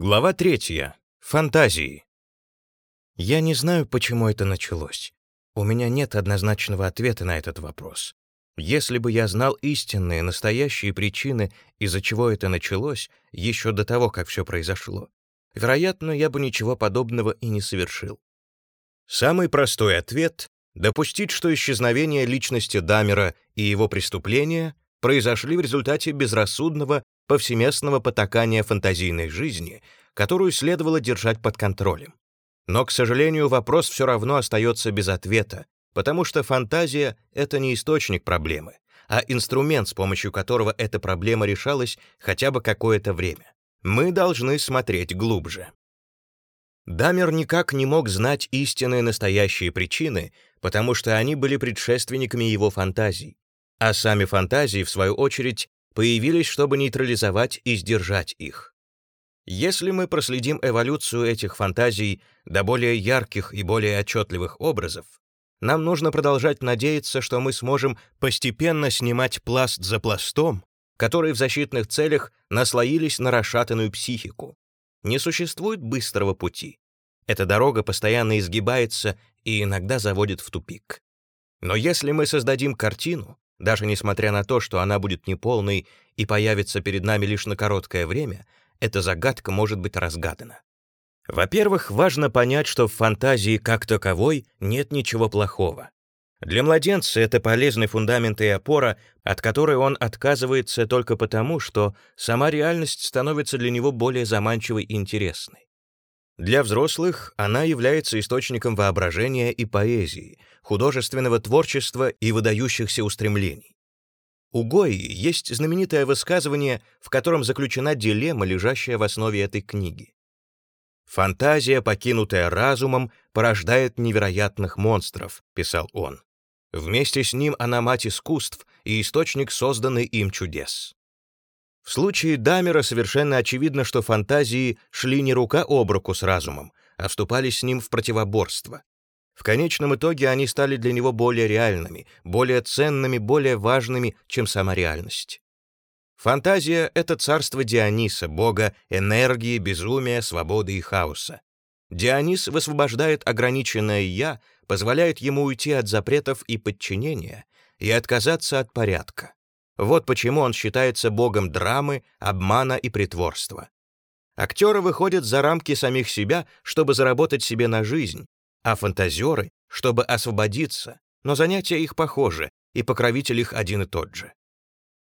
Глава третья. Фантазии. Я не знаю, почему это началось. У меня нет однозначного ответа на этот вопрос. Если бы я знал истинные, настоящие причины, из-за чего это началось, еще до того, как все произошло, вероятно, я бы ничего подобного и не совершил. Самый простой ответ — допустить, что исчезновение личности Дамера и его преступления произошли в результате безрассудного повсеместного потакания фантазийной жизни, которую следовало держать под контролем. Но, к сожалению, вопрос все равно остается без ответа, потому что фантазия — это не источник проблемы, а инструмент, с помощью которого эта проблема решалась хотя бы какое-то время. Мы должны смотреть глубже. Дамер никак не мог знать истинные настоящие причины, потому что они были предшественниками его фантазий, а сами фантазии, в свою очередь, появились, чтобы нейтрализовать и сдержать их. Если мы проследим эволюцию этих фантазий до более ярких и более отчетливых образов, нам нужно продолжать надеяться, что мы сможем постепенно снимать пласт за пластом, которые в защитных целях наслоились на расшатанную психику. Не существует быстрого пути. Эта дорога постоянно изгибается и иногда заводит в тупик. Но если мы создадим картину, даже несмотря на то, что она будет неполной и появится перед нами лишь на короткое время, эта загадка может быть разгадана. Во-первых, важно понять, что в фантазии как таковой нет ничего плохого. Для младенца это полезный фундамент и опора, от которой он отказывается только потому, что сама реальность становится для него более заманчивой и интересной. Для взрослых она является источником воображения и поэзии, художественного творчества и выдающихся устремлений. У Гои есть знаменитое высказывание, в котором заключена дилемма, лежащая в основе этой книги. «Фантазия, покинутая разумом, порождает невероятных монстров», — писал он. «Вместе с ним она мать искусств и источник созданный им чудес». В случае Дамера совершенно очевидно, что фантазии шли не рука об руку с разумом, а вступали с ним в противоборство. В конечном итоге они стали для него более реальными, более ценными, более важными, чем сама реальность. Фантазия — это царство Диониса, бога энергии, безумия, свободы и хаоса. Дионис высвобождает ограниченное «я», позволяет ему уйти от запретов и подчинения и отказаться от порядка. Вот почему он считается богом драмы, обмана и притворства. Актеры выходят за рамки самих себя, чтобы заработать себе на жизнь, а фантазеры — чтобы освободиться, но занятия их похожи, и покровитель их один и тот же.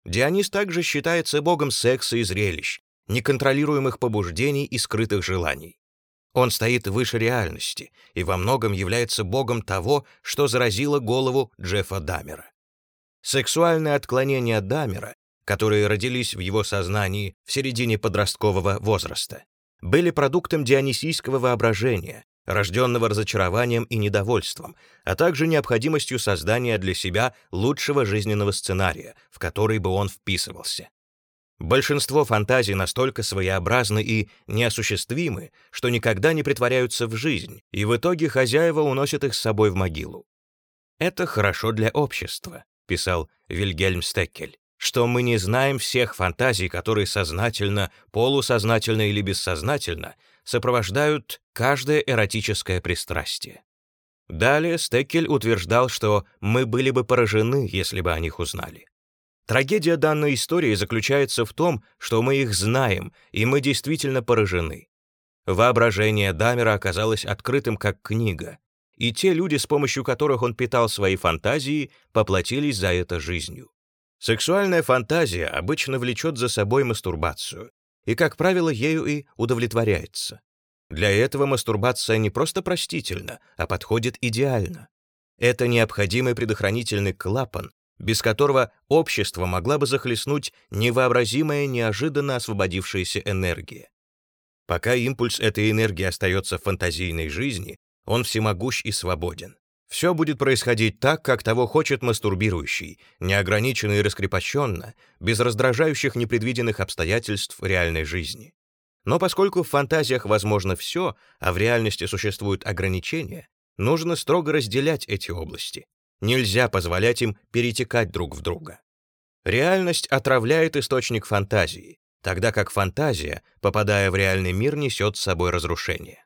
Дионис также считается богом секса и зрелищ, неконтролируемых побуждений и скрытых желаний. Он стоит выше реальности и во многом является богом того, что заразило голову Джеффа Дамера. Сексуальные отклонения Дамера, которые родились в его сознании в середине подросткового возраста, были продуктом дионисийского воображения, рожденного разочарованием и недовольством, а также необходимостью создания для себя лучшего жизненного сценария, в который бы он вписывался. Большинство фантазий настолько своеобразны и неосуществимы, что никогда не притворяются в жизнь, и в итоге хозяева уносят их с собой в могилу. Это хорошо для общества, писал Вильгельм Стеккель, что мы не знаем всех фантазий, которые сознательно, полусознательно или бессознательно сопровождают каждое эротическое пристрастие. Далее Стеккель утверждал, что мы были бы поражены, если бы о них узнали. Трагедия данной истории заключается в том, что мы их знаем, и мы действительно поражены. Воображение Дамера оказалось открытым как книга, и те люди, с помощью которых он питал свои фантазии, поплатились за это жизнью. Сексуальная фантазия обычно влечет за собой мастурбацию, и, как правило, ею и удовлетворяется. Для этого мастурбация не просто простительна, а подходит идеально. Это необходимый предохранительный клапан, без которого общество могла бы захлестнуть невообразимая неожиданно освободившаяся энергия. Пока импульс этой энергии остается в фантазийной жизни, он всемогущ и свободен. Все будет происходить так, как того хочет мастурбирующий, неограниченно и раскрепощенно, без раздражающих непредвиденных обстоятельств реальной жизни. Но поскольку в фантазиях возможно все, а в реальности существуют ограничения, нужно строго разделять эти области. Нельзя позволять им перетекать друг в друга. Реальность отравляет источник фантазии, тогда как фантазия, попадая в реальный мир, несет с собой разрушение.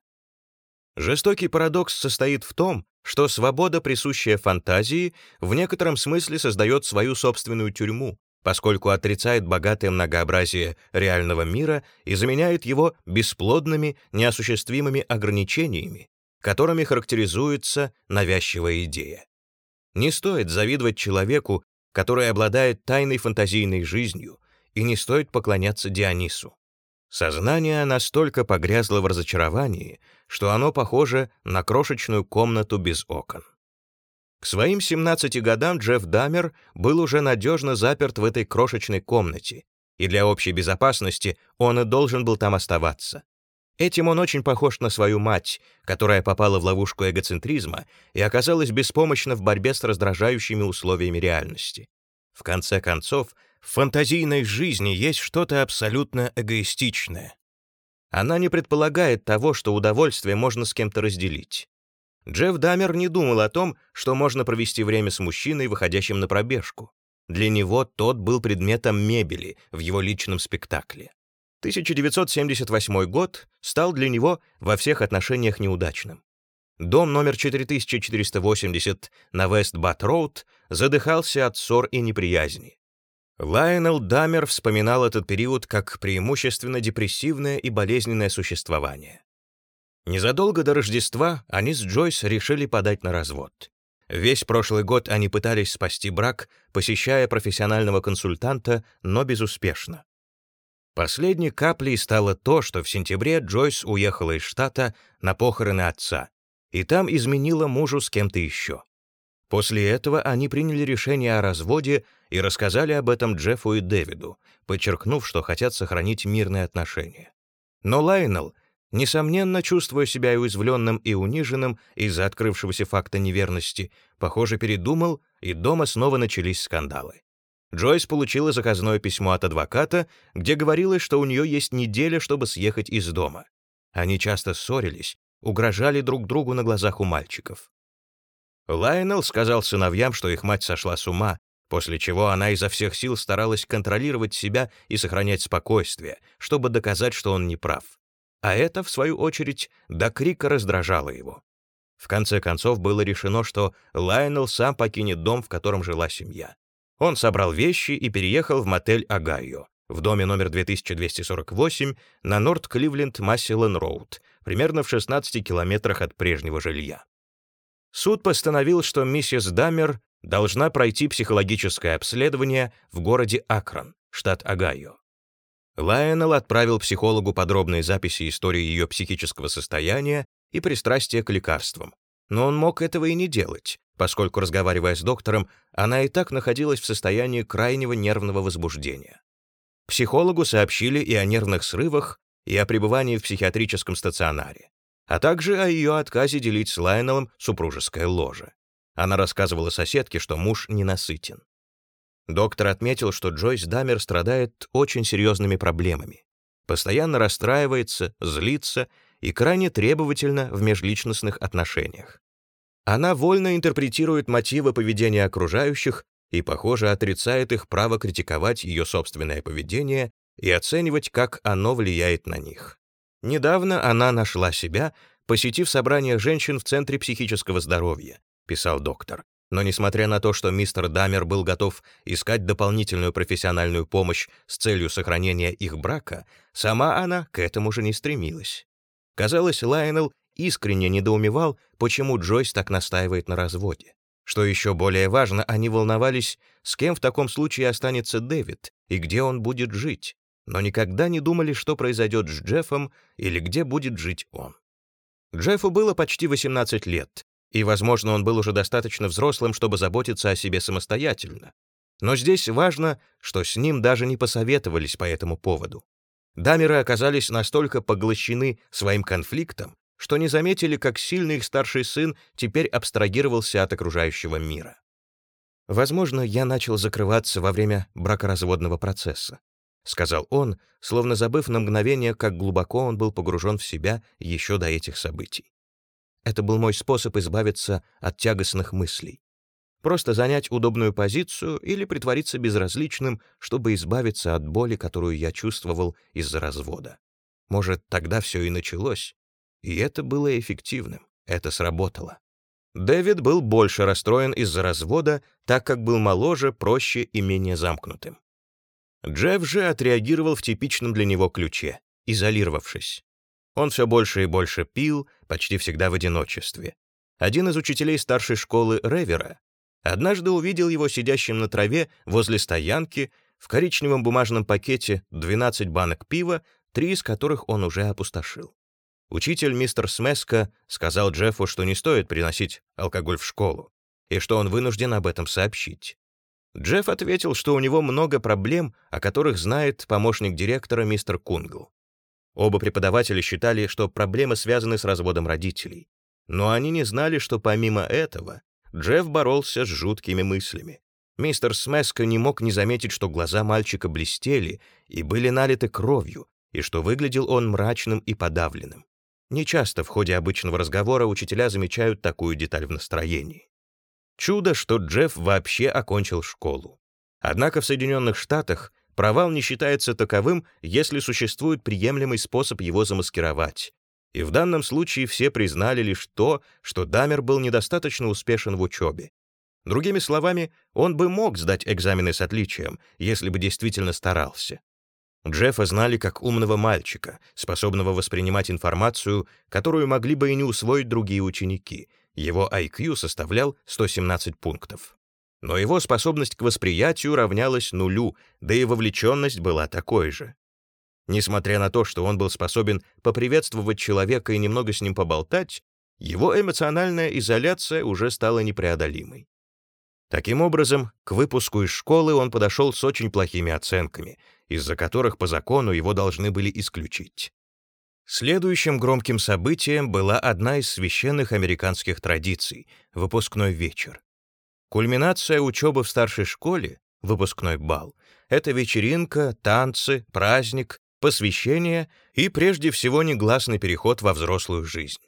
Жестокий парадокс состоит в том, что свобода, присущая фантазии, в некотором смысле создает свою собственную тюрьму, поскольку отрицает богатое многообразие реального мира и заменяет его бесплодными, неосуществимыми ограничениями, которыми характеризуется навязчивая идея. Не стоит завидовать человеку, который обладает тайной фантазийной жизнью, и не стоит поклоняться Дионису. Сознание настолько погрязло в разочаровании, что оно похоже на крошечную комнату без окон. К своим 17 годам Джефф Дамер был уже надежно заперт в этой крошечной комнате, и для общей безопасности он и должен был там оставаться. Этим он очень похож на свою мать, которая попала в ловушку эгоцентризма и оказалась беспомощна в борьбе с раздражающими условиями реальности. В конце концов, в фантазийной жизни есть что-то абсолютно эгоистичное. Она не предполагает того, что удовольствие можно с кем-то разделить. Джефф Дамер не думал о том, что можно провести время с мужчиной, выходящим на пробежку. Для него тот был предметом мебели в его личном спектакле. 1978 год стал для него во всех отношениях неудачным. Дом номер 4480 на Вест-Бат-Роуд задыхался от ссор и неприязни. Лайонел Дамер вспоминал этот период как преимущественно депрессивное и болезненное существование. Незадолго до Рождества они с Джойс решили подать на развод. Весь прошлый год они пытались спасти брак, посещая профессионального консультанта, но безуспешно. Последней каплей стало то, что в сентябре Джойс уехала из штата на похороны отца, и там изменила мужу с кем-то еще. После этого они приняли решение о разводе и рассказали об этом Джеффу и Дэвиду, подчеркнув, что хотят сохранить мирные отношения. Но Лайнел, несомненно, чувствуя себя уязвленным и униженным из-за открывшегося факта неверности, похоже, передумал, и дома снова начались скандалы. Джойс получила заказное письмо от адвоката, где говорилось, что у нее есть неделя, чтобы съехать из дома. Они часто ссорились, угрожали друг другу на глазах у мальчиков. Лайнел сказал сыновьям, что их мать сошла с ума, после чего она изо всех сил старалась контролировать себя и сохранять спокойствие, чтобы доказать, что он не прав. А это, в свою очередь, до крика раздражало его. В конце концов было решено, что Лайонел сам покинет дом, в котором жила семья. Он собрал вещи и переехал в мотель Огайо, в доме номер 2248 на Норт-Кливленд-Массилен-Роуд, примерно в 16 километрах от прежнего жилья. Суд постановил, что миссис Даммер должна пройти психологическое обследование в городе Акрон, штат Огайо. Лайонел отправил психологу подробные записи истории ее психического состояния и пристрастия к лекарствам. Но он мог этого и не делать, поскольку, разговаривая с доктором, она и так находилась в состоянии крайнего нервного возбуждения. Психологу сообщили и о нервных срывах, и о пребывании в психиатрическом стационаре а также о ее отказе делить с Лайнелом супружеское ложе. Она рассказывала соседке, что муж ненасытен. Доктор отметил, что Джойс Дамер страдает очень серьезными проблемами. Постоянно расстраивается, злится и крайне требовательна в межличностных отношениях. Она вольно интерпретирует мотивы поведения окружающих и, похоже, отрицает их право критиковать ее собственное поведение и оценивать, как оно влияет на них. Недавно она нашла себя, посетив собрание женщин в Центре психического здоровья, писал доктор. Но несмотря на то, что мистер Дамер был готов искать дополнительную профессиональную помощь с целью сохранения их брака, сама она к этому же не стремилась. Казалось, Лайонел искренне недоумевал, почему Джойс так настаивает на разводе. Что еще более важно, они волновались, с кем в таком случае останется Дэвид и где он будет жить но никогда не думали, что произойдет с Джеффом или где будет жить он. Джеффу было почти 18 лет, и, возможно, он был уже достаточно взрослым, чтобы заботиться о себе самостоятельно. Но здесь важно, что с ним даже не посоветовались по этому поводу. Дамеры оказались настолько поглощены своим конфликтом, что не заметили, как сильно их старший сын теперь абстрагировался от окружающего мира. Возможно, я начал закрываться во время бракоразводного процесса. — сказал он, словно забыв на мгновение, как глубоко он был погружен в себя еще до этих событий. Это был мой способ избавиться от тягостных мыслей. просто занять удобную позицию или притвориться безразличным, чтобы избавиться от боли, которую я чувствовал из-за развода. Может, тогда все и началось. И это было эффективным, это сработало. Дэвид был больше расстроен из-за развода, так как был моложе, проще и менее замкнутым. Джефф же отреагировал в типичном для него ключе, изолировавшись. Он все больше и больше пил, почти всегда в одиночестве. Один из учителей старшей школы Ревера однажды увидел его сидящим на траве возле стоянки в коричневом бумажном пакете 12 банок пива, три из которых он уже опустошил. Учитель мистер Смеска сказал Джеффу, что не стоит приносить алкоголь в школу, и что он вынужден об этом сообщить. Джефф ответил, что у него много проблем, о которых знает помощник директора мистер Кунгл. Оба преподавателя считали, что проблемы связаны с разводом родителей. Но они не знали, что помимо этого Джефф боролся с жуткими мыслями. Мистер Смеска не мог не заметить, что глаза мальчика блестели и были налиты кровью, и что выглядел он мрачным и подавленным. Нечасто в ходе обычного разговора учителя замечают такую деталь в настроении. Чудо, что Джефф вообще окончил школу. Однако в Соединенных Штатах провал не считается таковым, если существует приемлемый способ его замаскировать. И в данном случае все признали лишь то, что Дамер был недостаточно успешен в учебе. Другими словами, он бы мог сдать экзамены с отличием, если бы действительно старался. Джеффа знали как умного мальчика, способного воспринимать информацию, которую могли бы и не усвоить другие ученики. Его IQ составлял 117 пунктов. Но его способность к восприятию равнялась нулю, да и вовлеченность была такой же. Несмотря на то, что он был способен поприветствовать человека и немного с ним поболтать, его эмоциональная изоляция уже стала непреодолимой. Таким образом, к выпуску из школы он подошел с очень плохими оценками, из-за которых по закону его должны были исключить. Следующим громким событием была одна из священных американских традиций — выпускной вечер. Кульминация учебы в старшей школе, выпускной бал, это вечеринка, танцы, праздник, посвящение и прежде всего негласный переход во взрослую жизнь.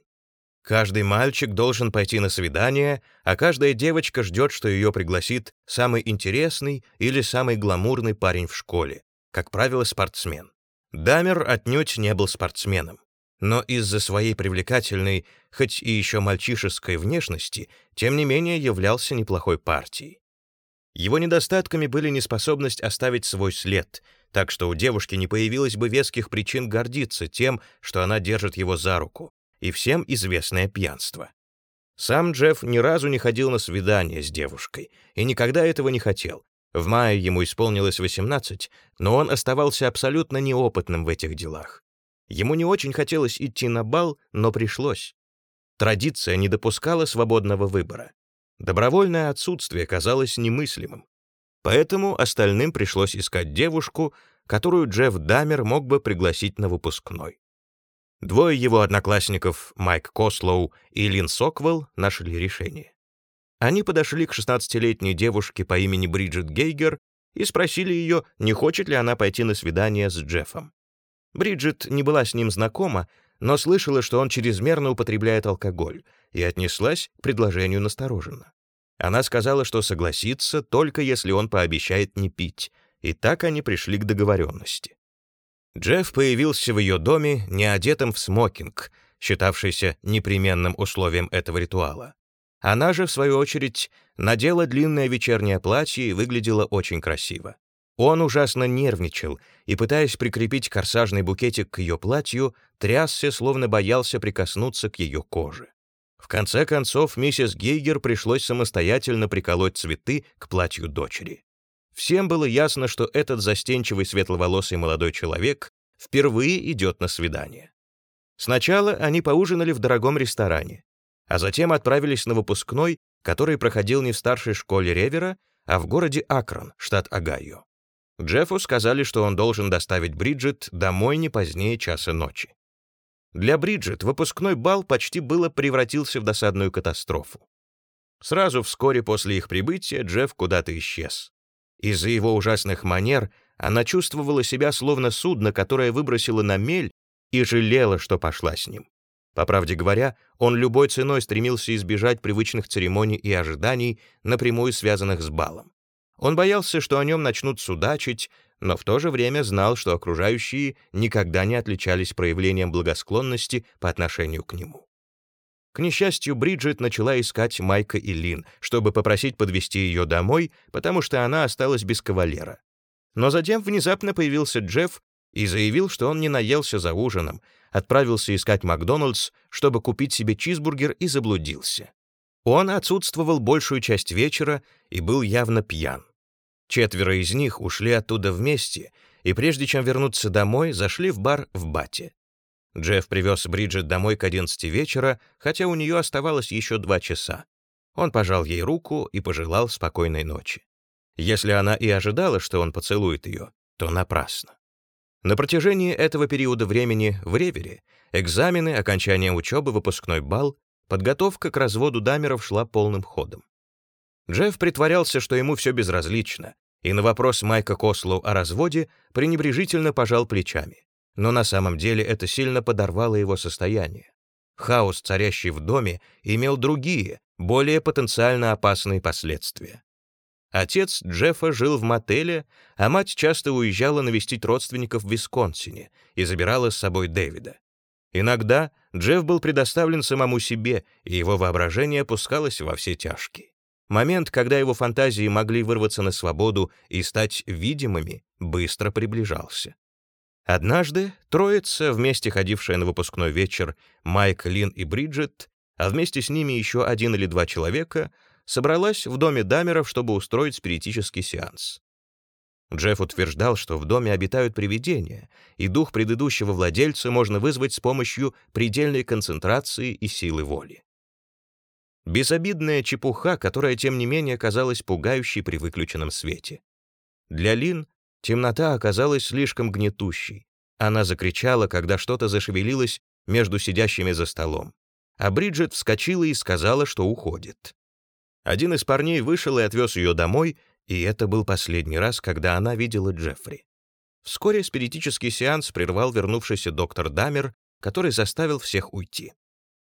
Каждый мальчик должен пойти на свидание, а каждая девочка ждет, что ее пригласит самый интересный или самый гламурный парень в школе, как правило, спортсмен. Дамер отнюдь не был спортсменом, но из-за своей привлекательной, хоть и еще мальчишеской внешности, тем не менее являлся неплохой партией. Его недостатками были неспособность оставить свой след, так что у девушки не появилось бы веских причин гордиться тем, что она держит его за руку, и всем известное пьянство. Сам Джефф ни разу не ходил на свидание с девушкой и никогда этого не хотел, в мае ему исполнилось 18, но он оставался абсолютно неопытным в этих делах. Ему не очень хотелось идти на бал, но пришлось. Традиция не допускала свободного выбора. Добровольное отсутствие казалось немыслимым. Поэтому остальным пришлось искать девушку, которую Джефф Дамер мог бы пригласить на выпускной. Двое его одноклассников, Майк Кослоу и Лин Соквелл, нашли решение. Они подошли к 16-летней девушке по имени Бриджит Гейгер и спросили ее, не хочет ли она пойти на свидание с Джеффом. Бриджит не была с ним знакома, но слышала, что он чрезмерно употребляет алкоголь, и отнеслась к предложению настороженно. Она сказала, что согласится, только если он пообещает не пить, и так они пришли к договоренности. Джефф появился в ее доме, не одетым в смокинг, считавшийся непременным условием этого ритуала. Она же, в свою очередь, надела длинное вечернее платье и выглядела очень красиво. Он ужасно нервничал и, пытаясь прикрепить корсажный букетик к ее платью, трясся, словно боялся прикоснуться к ее коже. В конце концов, миссис Гейгер пришлось самостоятельно приколоть цветы к платью дочери. Всем было ясно, что этот застенчивый светловолосый молодой человек впервые идет на свидание. Сначала они поужинали в дорогом ресторане, а затем отправились на выпускной, который проходил не в старшей школе Ревера, а в городе Акрон, штат Огайо. Джеффу сказали, что он должен доставить Бриджит домой не позднее часа ночи. Для Бриджит выпускной бал почти было превратился в досадную катастрофу. Сразу вскоре после их прибытия Джефф куда-то исчез. Из-за его ужасных манер она чувствовала себя словно судно, которое выбросило на мель и жалела, что пошла с ним. По правде говоря, он любой ценой стремился избежать привычных церемоний и ожиданий, напрямую связанных с балом. Он боялся, что о нем начнут судачить, но в то же время знал, что окружающие никогда не отличались проявлением благосклонности по отношению к нему. К несчастью, Бриджит начала искать Майка и Лин, чтобы попросить подвести ее домой, потому что она осталась без кавалера. Но затем внезапно появился Джефф и заявил, что он не наелся за ужином, отправился искать Макдоналдс, чтобы купить себе чизбургер и заблудился. Он отсутствовал большую часть вечера и был явно пьян. Четверо из них ушли оттуда вместе, и прежде чем вернуться домой, зашли в бар в Бате. Джефф привез Бриджит домой к 11 вечера, хотя у нее оставалось еще два часа. Он пожал ей руку и пожелал спокойной ночи. Если она и ожидала, что он поцелует ее, то напрасно. На протяжении этого периода времени в Ревере экзамены, окончание учебы, выпускной бал, подготовка к разводу дамеров шла полным ходом. Джефф притворялся, что ему все безразлично, и на вопрос Майка Кослоу о разводе пренебрежительно пожал плечами но на самом деле это сильно подорвало его состояние. Хаос, царящий в доме, имел другие, более потенциально опасные последствия. Отец Джеффа жил в мотеле, а мать часто уезжала навестить родственников в Висконсине и забирала с собой Дэвида. Иногда Джефф был предоставлен самому себе, и его воображение пускалось во все тяжкие. Момент, когда его фантазии могли вырваться на свободу и стать видимыми, быстро приближался. Однажды троица, вместе ходившая на выпускной вечер, Майк, Лин и Бриджит, а вместе с ними еще один или два человека, собралась в доме Дамеров, чтобы устроить спиритический сеанс. Джефф утверждал, что в доме обитают привидения, и дух предыдущего владельца можно вызвать с помощью предельной концентрации и силы воли. Безобидная чепуха, которая, тем не менее, казалась пугающей при выключенном свете. Для Лин Темнота оказалась слишком гнетущей. Она закричала, когда что-то зашевелилось между сидящими за столом. А Бриджит вскочила и сказала, что уходит. Один из парней вышел и отвез ее домой, и это был последний раз, когда она видела Джеффри. Вскоре спиритический сеанс прервал вернувшийся доктор Дамер, который заставил всех уйти.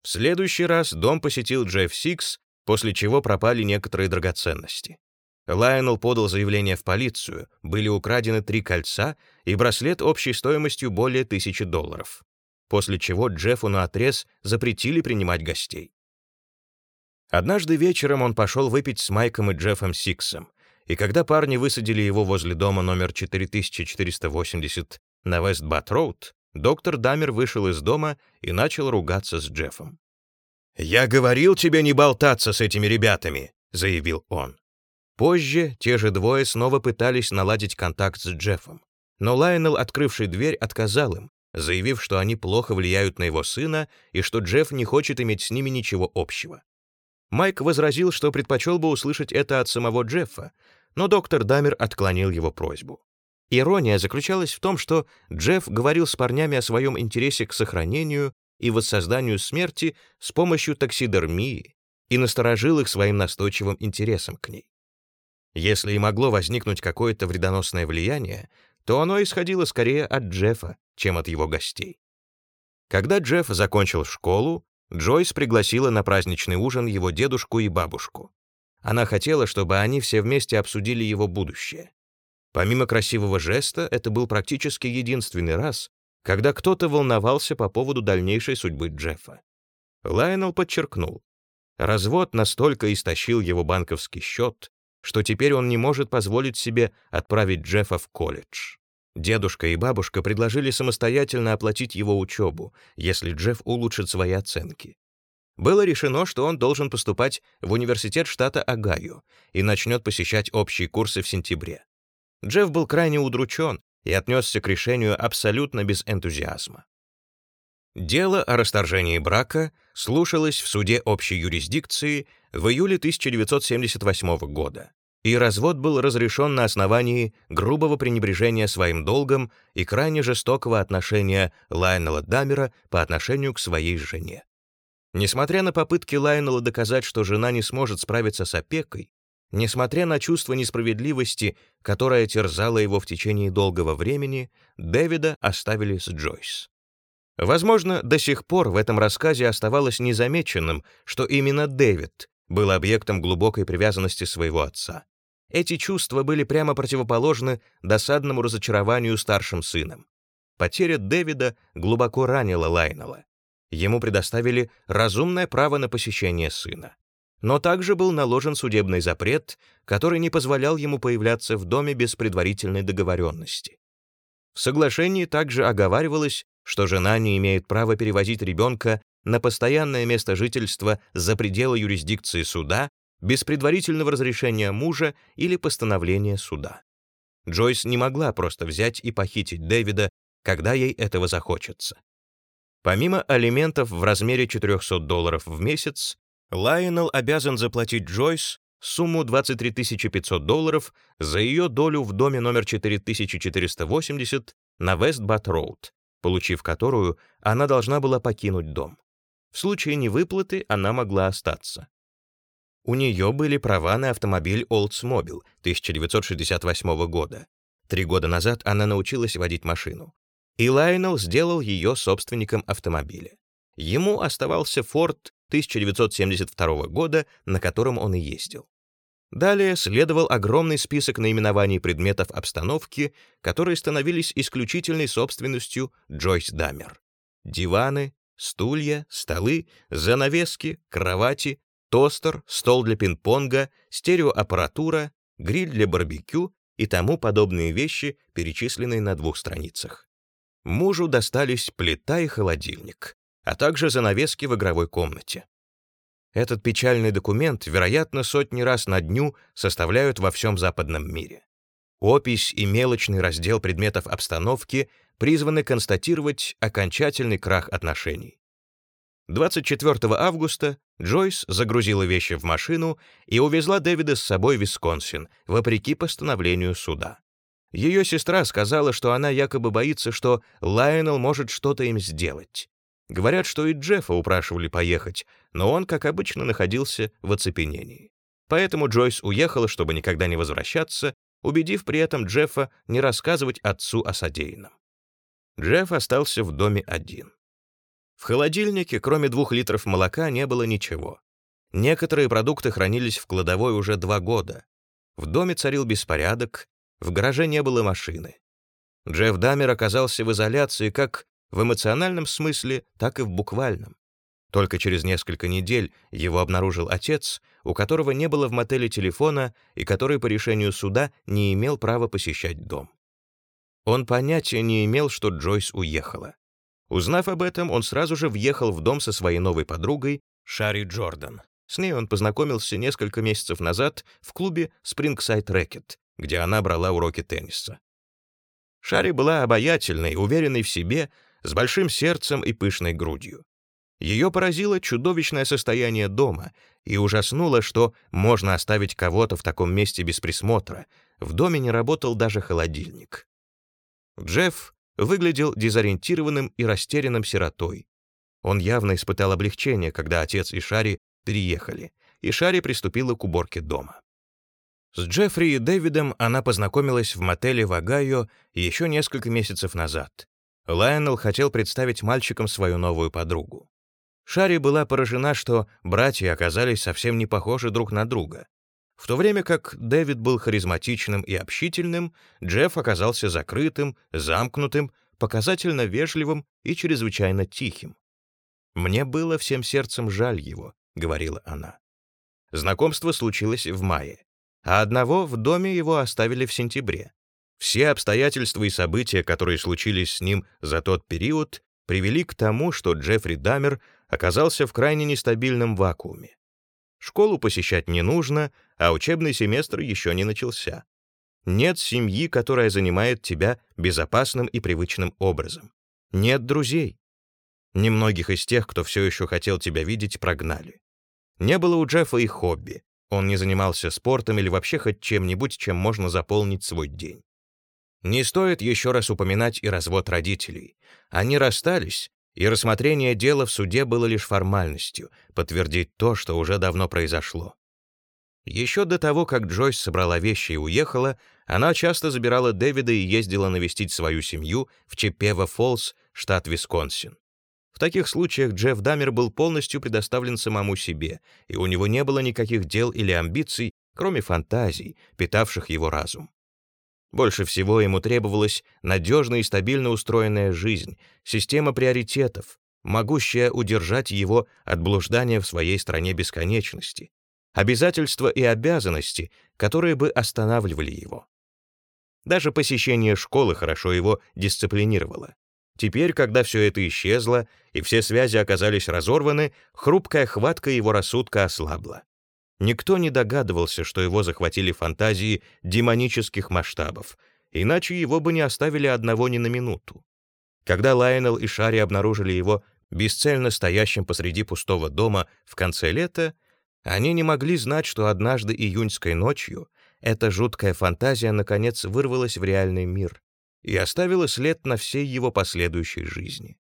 В следующий раз дом посетил Джефф Сикс, после чего пропали некоторые драгоценности. Лайонел подал заявление в полицию, были украдены три кольца и браслет общей стоимостью более тысячи долларов, после чего Джеффу наотрез запретили принимать гостей. Однажды вечером он пошел выпить с Майком и Джеффом Сиксом, и когда парни высадили его возле дома номер 4480 на Вест-Бат-Роуд, доктор Дамер вышел из дома и начал ругаться с Джеффом. «Я говорил тебе не болтаться с этими ребятами», — заявил он. Позже те же двое снова пытались наладить контакт с Джеффом, но Лайонел, открывший дверь, отказал им, заявив, что они плохо влияют на его сына и что Джефф не хочет иметь с ними ничего общего. Майк возразил, что предпочел бы услышать это от самого Джеффа, но доктор Дамер отклонил его просьбу. Ирония заключалась в том, что Джефф говорил с парнями о своем интересе к сохранению и воссозданию смерти с помощью таксидермии и насторожил их своим настойчивым интересом к ней. Если и могло возникнуть какое-то вредоносное влияние, то оно исходило скорее от Джеффа, чем от его гостей. Когда Джефф закончил школу, Джойс пригласила на праздничный ужин его дедушку и бабушку. Она хотела, чтобы они все вместе обсудили его будущее. Помимо красивого жеста, это был практически единственный раз, когда кто-то волновался по поводу дальнейшей судьбы Джеффа. Лайонел подчеркнул, развод настолько истощил его банковский счет, что теперь он не может позволить себе отправить Джеффа в колледж. Дедушка и бабушка предложили самостоятельно оплатить его учебу, если Джефф улучшит свои оценки. Было решено, что он должен поступать в университет штата Огайо и начнет посещать общие курсы в сентябре. Джефф был крайне удручен и отнесся к решению абсолютно без энтузиазма. Дело о расторжении брака слушалось в суде общей юрисдикции в июле 1978 года, и развод был разрешен на основании грубого пренебрежения своим долгом и крайне жестокого отношения Лайнела Дамера по отношению к своей жене. Несмотря на попытки Лайнела доказать, что жена не сможет справиться с опекой, несмотря на чувство несправедливости, которое терзало его в течение долгого времени, Дэвида оставили с Джойс. Возможно, до сих пор в этом рассказе оставалось незамеченным, что именно Дэвид был объектом глубокой привязанности своего отца. Эти чувства были прямо противоположны досадному разочарованию старшим сыном. Потеря Дэвида глубоко ранила Лайнела. Ему предоставили разумное право на посещение сына. Но также был наложен судебный запрет, который не позволял ему появляться в доме без предварительной договоренности. В соглашении также оговаривалось, что жена не имеет права перевозить ребенка на постоянное место жительства за пределы юрисдикции суда без предварительного разрешения мужа или постановления суда. Джойс не могла просто взять и похитить Дэвида, когда ей этого захочется. Помимо алиментов в размере 400 долларов в месяц, Лайонел обязан заплатить Джойс сумму 23 500 долларов за ее долю в доме номер 4480 на Вест-Бат-Роуд, получив которую, она должна была покинуть дом. В случае невыплаты она могла остаться. У нее были права на автомобиль Oldsmobile 1968 года. Три года назад она научилась водить машину. И Лайнел сделал ее собственником автомобиля. Ему оставался Ford 1972 года, на котором он и ездил. Далее следовал огромный список наименований предметов обстановки, которые становились исключительной собственностью Джойс Даммер. Диваны, стулья, столы, занавески, кровати, тостер, стол для пинг-понга, стереоаппаратура, гриль для барбекю и тому подобные вещи, перечисленные на двух страницах. Мужу достались плита и холодильник, а также занавески в игровой комнате. Этот печальный документ, вероятно, сотни раз на дню составляют во всем западном мире. Опись и мелочный раздел предметов обстановки призваны констатировать окончательный крах отношений. 24 августа Джойс загрузила вещи в машину и увезла Дэвида с собой в Висконсин, вопреки постановлению суда. Ее сестра сказала, что она якобы боится, что Лайонел может что-то им сделать. Говорят, что и Джеффа упрашивали поехать, но он, как обычно, находился в оцепенении. Поэтому Джойс уехала, чтобы никогда не возвращаться, убедив при этом Джеффа не рассказывать отцу о содеянном. Джефф остался в доме один. В холодильнике, кроме двух литров молока, не было ничего. Некоторые продукты хранились в кладовой уже два года. В доме царил беспорядок, в гараже не было машины. Джефф Дамер оказался в изоляции как в эмоциональном смысле, так и в буквальном. Только через несколько недель его обнаружил отец, у которого не было в мотеле телефона и который по решению суда не имел права посещать дом. Он понятия не имел, что Джойс уехала. Узнав об этом, он сразу же въехал в дом со своей новой подругой Шари Джордан. С ней он познакомился несколько месяцев назад в клубе Spring Рэкет, где она брала уроки тенниса. Шари была обаятельной, уверенной в себе, с большим сердцем и пышной грудью. Ее поразило чудовищное состояние дома и ужаснуло, что можно оставить кого-то в таком месте без присмотра. В доме не работал даже холодильник. Джефф выглядел дезориентированным и растерянным сиротой. Он явно испытал облегчение, когда отец и Шари переехали, и Шари приступила к уборке дома. С Джеффри и Дэвидом она познакомилась в мотеле в Огайо еще несколько месяцев назад. Лайонел хотел представить мальчикам свою новую подругу. Шари была поражена, что братья оказались совсем не похожи друг на друга. В то время как Дэвид был харизматичным и общительным, Джефф оказался закрытым, замкнутым, показательно вежливым и чрезвычайно тихим. «Мне было всем сердцем жаль его», — говорила она. Знакомство случилось в мае, а одного в доме его оставили в сентябре. Все обстоятельства и события, которые случились с ним за тот период, привели к тому, что Джеффри Дамер оказался в крайне нестабильном вакууме. Школу посещать не нужно, а учебный семестр еще не начался. Нет семьи, которая занимает тебя безопасным и привычным образом. Нет друзей. Немногих из тех, кто все еще хотел тебя видеть, прогнали. Не было у Джеффа и хобби. Он не занимался спортом или вообще хоть чем-нибудь, чем можно заполнить свой день. Не стоит еще раз упоминать и развод родителей. Они расстались, и рассмотрение дела в суде было лишь формальностью, подтвердить то, что уже давно произошло. Еще до того, как Джойс собрала вещи и уехала, она часто забирала Дэвида и ездила навестить свою семью в Чепева-Фоллс, штат Висконсин. В таких случаях Джефф Дамер был полностью предоставлен самому себе, и у него не было никаких дел или амбиций, кроме фантазий, питавших его разум. Больше всего ему требовалась надежная и стабильно устроенная жизнь, система приоритетов, могущая удержать его от блуждания в своей стране бесконечности, обязательства и обязанности, которые бы останавливали его. Даже посещение школы хорошо его дисциплинировало. Теперь, когда все это исчезло и все связи оказались разорваны, хрупкая хватка его рассудка ослабла. Никто не догадывался, что его захватили фантазии демонических масштабов, иначе его бы не оставили одного ни на минуту. Когда Лайонел и Шари обнаружили его бесцельно стоящим посреди пустого дома в конце лета, они не могли знать, что однажды июньской ночью эта жуткая фантазия наконец вырвалась в реальный мир и оставила след на всей его последующей жизни.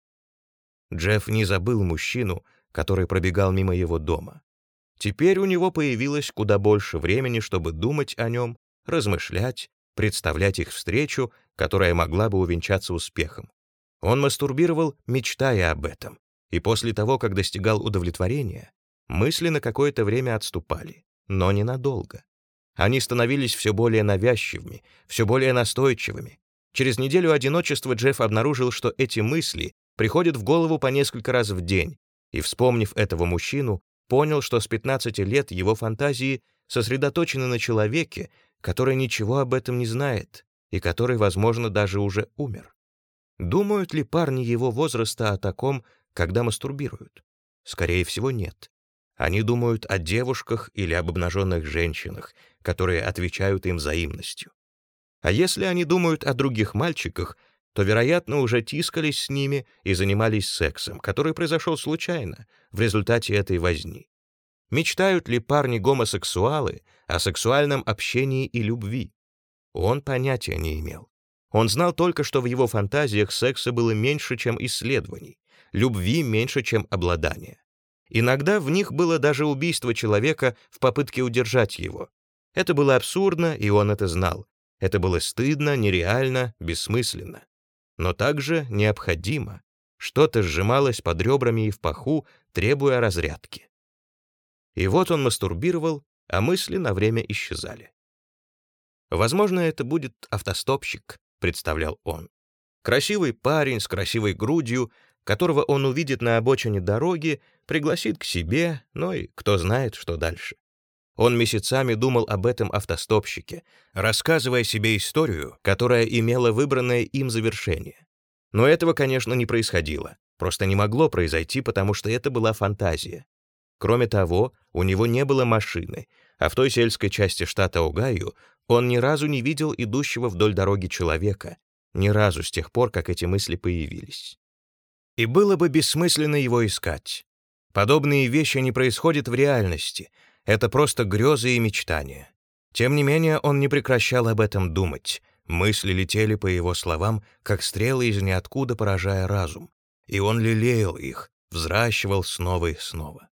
Джефф не забыл мужчину, который пробегал мимо его дома. Теперь у него появилось куда больше времени, чтобы думать о нем, размышлять, представлять их встречу, которая могла бы увенчаться успехом. Он мастурбировал, мечтая об этом, и после того, как достигал удовлетворения, мысли на какое-то время отступали, но ненадолго. Они становились все более навязчивыми, все более настойчивыми. Через неделю одиночества Джефф обнаружил, что эти мысли приходят в голову по несколько раз в день, и, вспомнив этого мужчину, понял, что с 15 лет его фантазии сосредоточены на человеке, который ничего об этом не знает и который, возможно, даже уже умер. Думают ли парни его возраста о таком, когда мастурбируют? Скорее всего, нет. Они думают о девушках или об обнаженных женщинах, которые отвечают им взаимностью. А если они думают о других мальчиках, то, вероятно, уже тискались с ними и занимались сексом, который произошел случайно, в результате этой возни. Мечтают ли парни-гомосексуалы о сексуальном общении и любви? Он понятия не имел. Он знал только, что в его фантазиях секса было меньше, чем исследований, любви меньше, чем обладания. Иногда в них было даже убийство человека в попытке удержать его. Это было абсурдно, и он это знал. Это было стыдно, нереально, бессмысленно. Но также необходимо. Что-то сжималось под ребрами и в паху, требуя разрядки. И вот он мастурбировал, а мысли на время исчезали. Возможно, это будет автостопщик, представлял он. Красивый парень с красивой грудью, которого он увидит на обочине дороги, пригласит к себе, ну и кто знает, что дальше. Он месяцами думал об этом автостопщике, рассказывая себе историю, которая имела выбранное им завершение. Но этого, конечно, не происходило. Просто не могло произойти, потому что это была фантазия. Кроме того, у него не было машины, а в той сельской части штата Огайо он ни разу не видел идущего вдоль дороги человека, ни разу с тех пор, как эти мысли появились. И было бы бессмысленно его искать. Подобные вещи не происходят в реальности, это просто грезы и мечтания. Тем не менее, он не прекращал об этом думать. Мысли летели по его словам, как стрелы из ниоткуда, поражая разум. И он лелеял их, взращивал снова и снова.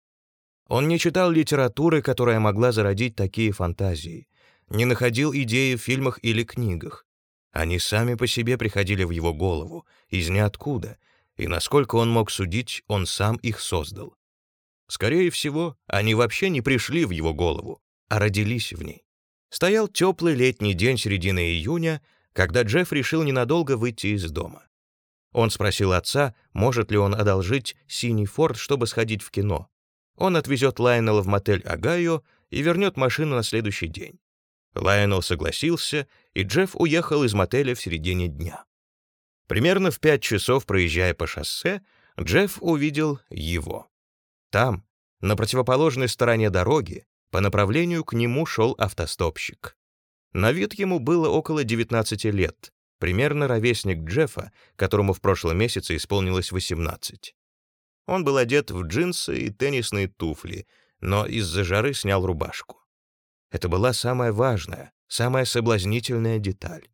Он не читал литературы, которая могла зародить такие фантазии, не находил идеи в фильмах или книгах. Они сами по себе приходили в его голову, из ниоткуда, и, насколько он мог судить, он сам их создал. Скорее всего, они вообще не пришли в его голову, а родились в ней. Стоял теплый летний день середины июня, когда Джефф решил ненадолго выйти из дома. Он спросил отца, может ли он одолжить синий форд, чтобы сходить в кино. Он отвезет Лайонела в мотель Огайо и вернет машину на следующий день. Лайонел согласился, и Джефф уехал из мотеля в середине дня. Примерно в пять часов, проезжая по шоссе, Джефф увидел его. Там, на противоположной стороне дороги, по направлению к нему шел автостопщик. На вид ему было около 19 лет, примерно ровесник Джеффа, которому в прошлом месяце исполнилось 18. Он был одет в джинсы и теннисные туфли, но из-за жары снял рубашку. Это была самая важная, самая соблазнительная деталь.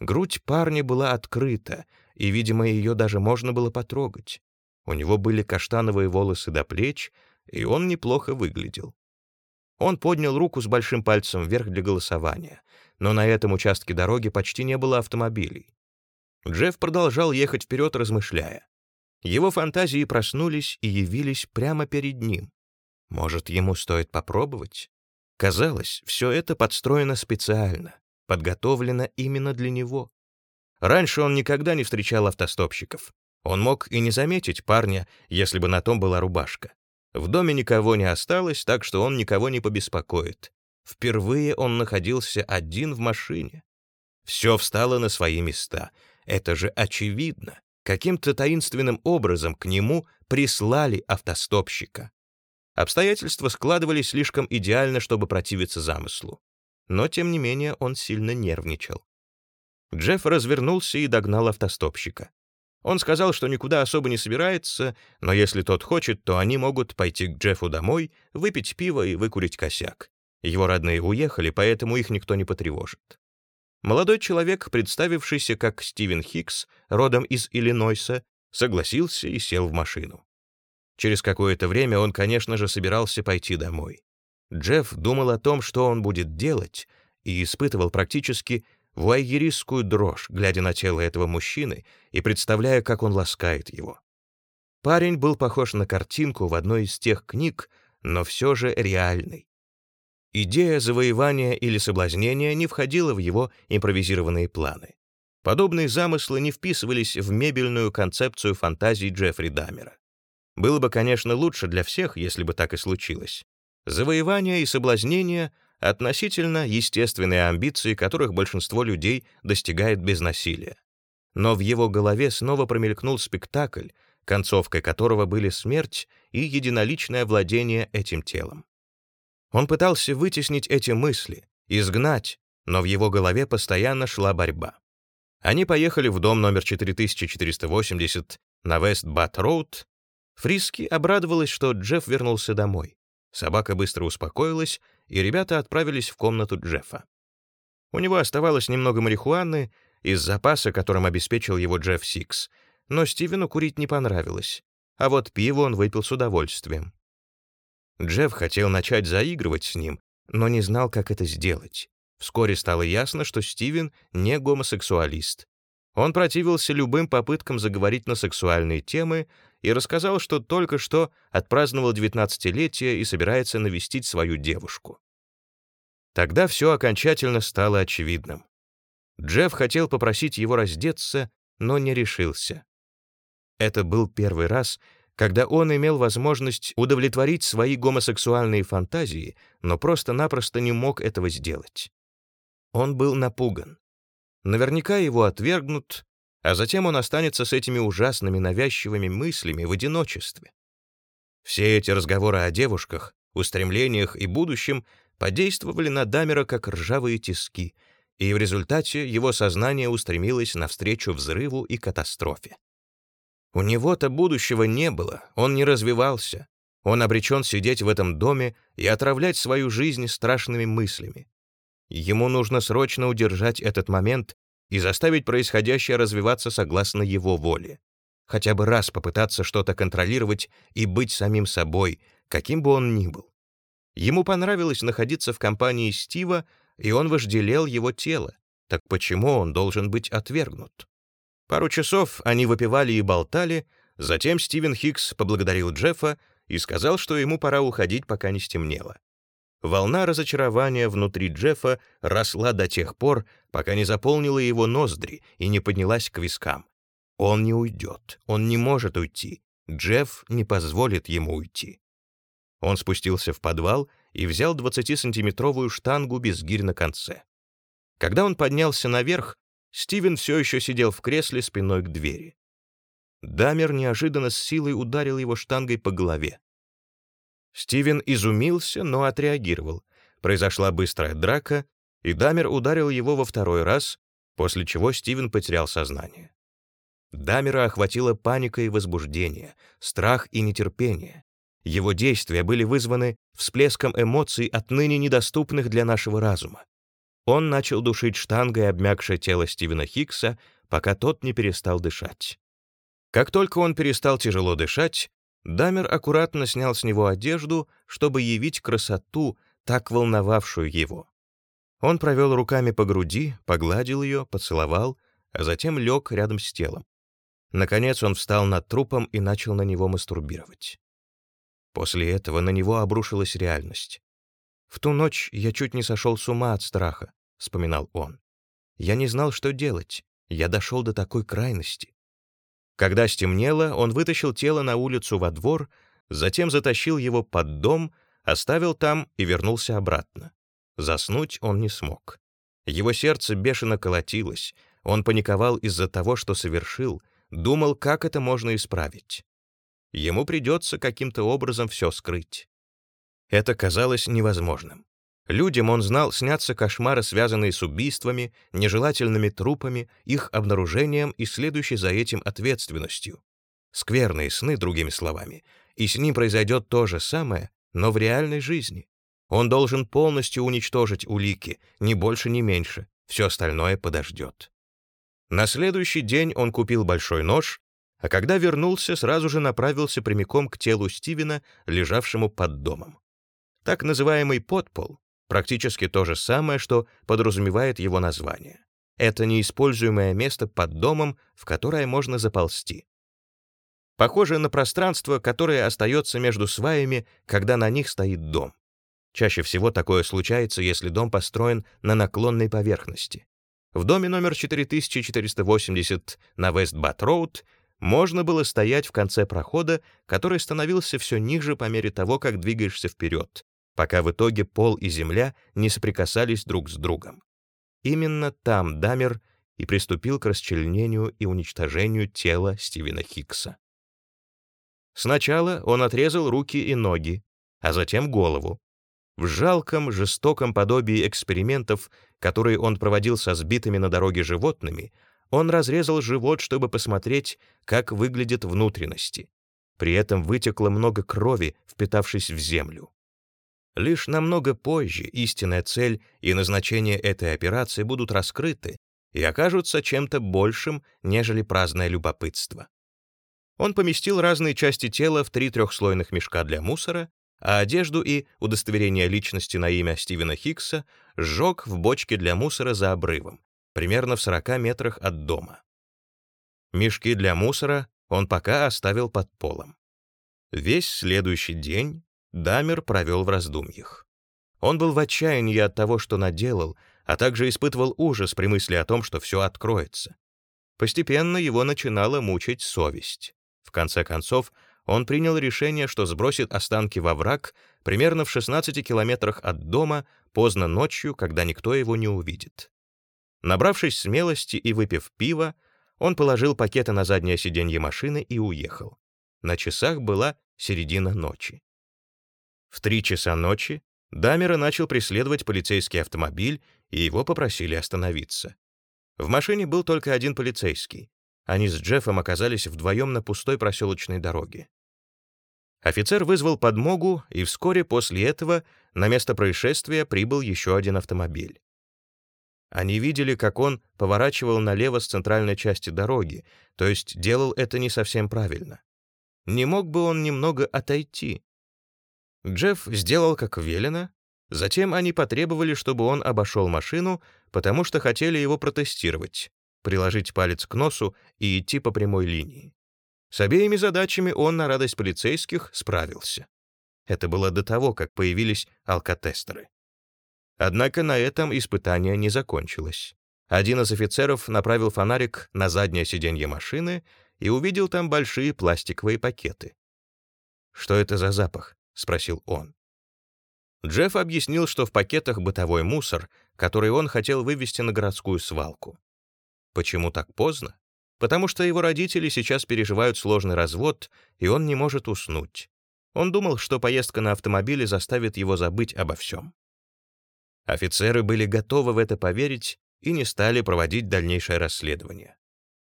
Грудь парня была открыта, и, видимо, ее даже можно было потрогать. У него были каштановые волосы до плеч, и он неплохо выглядел. Он поднял руку с большим пальцем вверх для голосования, но на этом участке дороги почти не было автомобилей. Джефф продолжал ехать вперед, размышляя. Его фантазии проснулись и явились прямо перед ним. Может, ему стоит попробовать? Казалось, все это подстроено специально, подготовлено именно для него. Раньше он никогда не встречал автостопщиков. Он мог и не заметить парня, если бы на том была рубашка. В доме никого не осталось, так что он никого не побеспокоит. Впервые он находился один в машине. Все встало на свои места. Это же очевидно. Каким-то таинственным образом к нему прислали автостопщика. Обстоятельства складывались слишком идеально, чтобы противиться замыслу. Но, тем не менее, он сильно нервничал. Джефф развернулся и догнал автостопщика. Он сказал, что никуда особо не собирается, но если тот хочет, то они могут пойти к Джеффу домой, выпить пиво и выкурить косяк. Его родные уехали, поэтому их никто не потревожит. Молодой человек, представившийся как Стивен Хикс, родом из Иллинойса, согласился и сел в машину. Через какое-то время он, конечно же, собирался пойти домой. Джефф думал о том, что он будет делать, и испытывал практически вуайеристскую дрожь, глядя на тело этого мужчины и представляя, как он ласкает его. Парень был похож на картинку в одной из тех книг, но все же реальный. Идея завоевания или соблазнения не входила в его импровизированные планы. Подобные замыслы не вписывались в мебельную концепцию фантазий Джеффри Дамера. Было бы, конечно, лучше для всех, если бы так и случилось. Завоевание и соблазнение — относительно естественные амбиции, которых большинство людей достигает без насилия. Но в его голове снова промелькнул спектакль, концовкой которого были смерть и единоличное владение этим телом. Он пытался вытеснить эти мысли, изгнать, но в его голове постоянно шла борьба. Они поехали в дом номер 4480 на Вест-Бат-Роуд. Фриски обрадовалась, что Джефф вернулся домой. Собака быстро успокоилась, и ребята отправились в комнату Джеффа. У него оставалось немного марихуаны из запаса, которым обеспечил его Джефф Сикс, но Стивену курить не понравилось, а вот пиво он выпил с удовольствием. Джефф хотел начать заигрывать с ним, но не знал, как это сделать. Вскоре стало ясно, что Стивен не гомосексуалист. Он противился любым попыткам заговорить на сексуальные темы и рассказал, что только что отпраздновал 19-летие и собирается навестить свою девушку. Тогда все окончательно стало очевидным. Джефф хотел попросить его раздеться, но не решился. Это был первый раз, когда он имел возможность удовлетворить свои гомосексуальные фантазии, но просто-напросто не мог этого сделать. Он был напуган. Наверняка его отвергнут, а затем он останется с этими ужасными навязчивыми мыслями в одиночестве. Все эти разговоры о девушках, устремлениях и будущем подействовали на Дамера как ржавые тиски, и в результате его сознание устремилось навстречу взрыву и катастрофе. У него-то будущего не было, он не развивался. Он обречен сидеть в этом доме и отравлять свою жизнь страшными мыслями. Ему нужно срочно удержать этот момент и заставить происходящее развиваться согласно его воле. Хотя бы раз попытаться что-то контролировать и быть самим собой, каким бы он ни был. Ему понравилось находиться в компании Стива, и он вожделел его тело. Так почему он должен быть отвергнут? Пару часов они выпивали и болтали, затем Стивен Хикс поблагодарил Джеффа и сказал, что ему пора уходить, пока не стемнело. Волна разочарования внутри Джеффа росла до тех пор, пока не заполнила его ноздри и не поднялась к вискам. Он не уйдет, он не может уйти. Джефф не позволит ему уйти. Он спустился в подвал и взял 20-сантиметровую штангу без гирь на конце. Когда он поднялся наверх, Стивен все еще сидел в кресле спиной к двери. Дамер неожиданно с силой ударил его штангой по голове. Стивен изумился, но отреагировал. Произошла быстрая драка, и Дамер ударил его во второй раз, после чего Стивен потерял сознание. Дамера охватила паника и возбуждение, страх и нетерпение. Его действия были вызваны всплеском эмоций, отныне недоступных для нашего разума. Он начал душить штангой обмякшее тело Стивена Хиггса, пока тот не перестал дышать. Как только он перестал тяжело дышать, Дамер аккуратно снял с него одежду, чтобы явить красоту, так волновавшую его. Он провел руками по груди, погладил ее, поцеловал, а затем лег рядом с телом. Наконец он встал над трупом и начал на него мастурбировать. После этого на него обрушилась реальность. «В ту ночь я чуть не сошел с ума от страха», — вспоминал он. «Я не знал, что делать. Я дошел до такой крайности». Когда стемнело, он вытащил тело на улицу во двор, затем затащил его под дом, оставил там и вернулся обратно. Заснуть он не смог. Его сердце бешено колотилось, он паниковал из-за того, что совершил, думал, как это можно исправить. Ему придется каким-то образом все скрыть. Это казалось невозможным. Людям, он знал, снятся кошмары, связанные с убийствами, нежелательными трупами, их обнаружением и следующей за этим ответственностью. Скверные сны, другими словами. И с ним произойдет то же самое, но в реальной жизни. Он должен полностью уничтожить улики, ни больше, ни меньше. Все остальное подождет. На следующий день он купил большой нож, а когда вернулся, сразу же направился прямиком к телу Стивена, лежавшему под домом. Так называемый подпол — практически то же самое, что подразумевает его название. Это неиспользуемое место под домом, в которое можно заползти. Похоже на пространство, которое остается между сваями, когда на них стоит дом. Чаще всего такое случается, если дом построен на наклонной поверхности. В доме номер 4480 на Вест-Бат-Роуд можно было стоять в конце прохода, который становился все ниже по мере того, как двигаешься вперед, пока в итоге пол и земля не соприкасались друг с другом. Именно там Дамер и приступил к расчленению и уничтожению тела Стивена Хиггса. Сначала он отрезал руки и ноги, а затем голову, в жалком, жестоком подобии экспериментов, которые он проводил со сбитыми на дороге животными, он разрезал живот, чтобы посмотреть, как выглядят внутренности. При этом вытекло много крови, впитавшись в землю. Лишь намного позже истинная цель и назначение этой операции будут раскрыты и окажутся чем-то большим, нежели праздное любопытство. Он поместил разные части тела в три трехслойных мешка для мусора а одежду и удостоверение личности на имя Стивена Хиггса сжег в бочке для мусора за обрывом, примерно в 40 метрах от дома. Мешки для мусора он пока оставил под полом. Весь следующий день Дамер провел в раздумьях. Он был в отчаянии от того, что наделал, а также испытывал ужас при мысли о том, что все откроется. Постепенно его начинала мучить совесть. В конце концов, он принял решение, что сбросит останки во враг примерно в 16 километрах от дома поздно ночью, когда никто его не увидит. Набравшись смелости и выпив пиво, он положил пакеты на заднее сиденье машины и уехал. На часах была середина ночи. В три часа ночи Дамера начал преследовать полицейский автомобиль, и его попросили остановиться. В машине был только один полицейский. Они с Джеффом оказались вдвоем на пустой проселочной дороге. Офицер вызвал подмогу, и вскоре после этого на место происшествия прибыл еще один автомобиль. Они видели, как он поворачивал налево с центральной части дороги, то есть делал это не совсем правильно. Не мог бы он немного отойти? Джефф сделал как велено, затем они потребовали, чтобы он обошел машину, потому что хотели его протестировать, приложить палец к носу и идти по прямой линии. С обеими задачами он, на радость полицейских, справился. Это было до того, как появились алкотестеры. Однако на этом испытание не закончилось. Один из офицеров направил фонарик на заднее сиденье машины и увидел там большие пластиковые пакеты. «Что это за запах?» — спросил он. Джефф объяснил, что в пакетах бытовой мусор, который он хотел вывести на городскую свалку. Почему так поздно? потому что его родители сейчас переживают сложный развод, и он не может уснуть. Он думал, что поездка на автомобиле заставит его забыть обо всем. Офицеры были готовы в это поверить и не стали проводить дальнейшее расследование.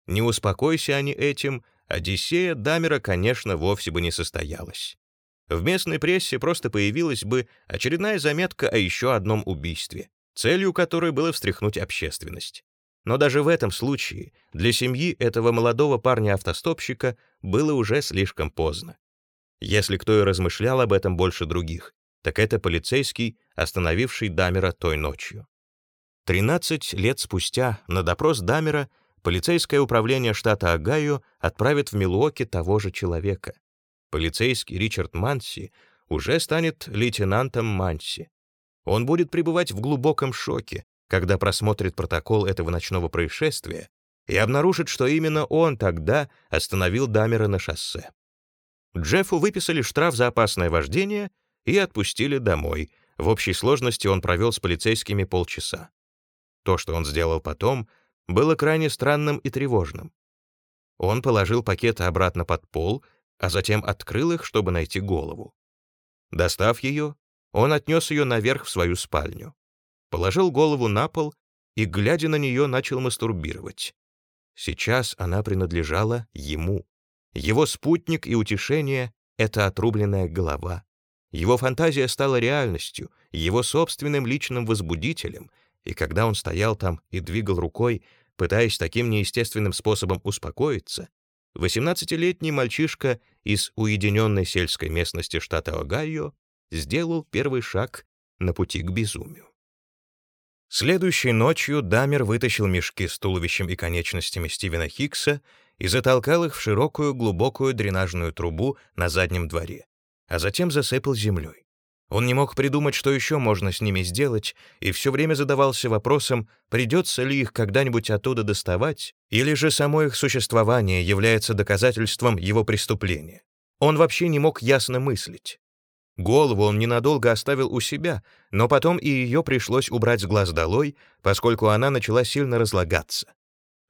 Не успокойся они этим, Одиссея Дамера, конечно, вовсе бы не состоялась. В местной прессе просто появилась бы очередная заметка о еще одном убийстве, целью которой было встряхнуть общественность. Но даже в этом случае для семьи этого молодого парня-автостопщика было уже слишком поздно. Если кто и размышлял об этом больше других, так это полицейский, остановивший Дамера той ночью. 13 лет спустя на допрос Дамера полицейское управление штата Огайо отправит в Милуоки того же человека. Полицейский Ричард Манси уже станет лейтенантом Манси. Он будет пребывать в глубоком шоке, когда просмотрит протокол этого ночного происшествия и обнаружит, что именно он тогда остановил Дамера на шоссе. Джеффу выписали штраф за опасное вождение и отпустили домой. В общей сложности он провел с полицейскими полчаса. То, что он сделал потом, было крайне странным и тревожным. Он положил пакеты обратно под пол, а затем открыл их, чтобы найти голову. Достав ее, он отнес ее наверх в свою спальню, положил голову на пол и, глядя на нее, начал мастурбировать. Сейчас она принадлежала ему. Его спутник и утешение — это отрубленная голова. Его фантазия стала реальностью, его собственным личным возбудителем, и когда он стоял там и двигал рукой, пытаясь таким неестественным способом успокоиться, 18-летний мальчишка из уединенной сельской местности штата Огайо сделал первый шаг на пути к безумию. Следующей ночью Дамер вытащил мешки с туловищем и конечностями Стивена Хиггса и затолкал их в широкую глубокую дренажную трубу на заднем дворе, а затем засыпал землей. Он не мог придумать, что еще можно с ними сделать, и все время задавался вопросом, придется ли их когда-нибудь оттуда доставать, или же само их существование является доказательством его преступления. Он вообще не мог ясно мыслить. Голову он ненадолго оставил у себя, но потом и ее пришлось убрать с глаз долой, поскольку она начала сильно разлагаться.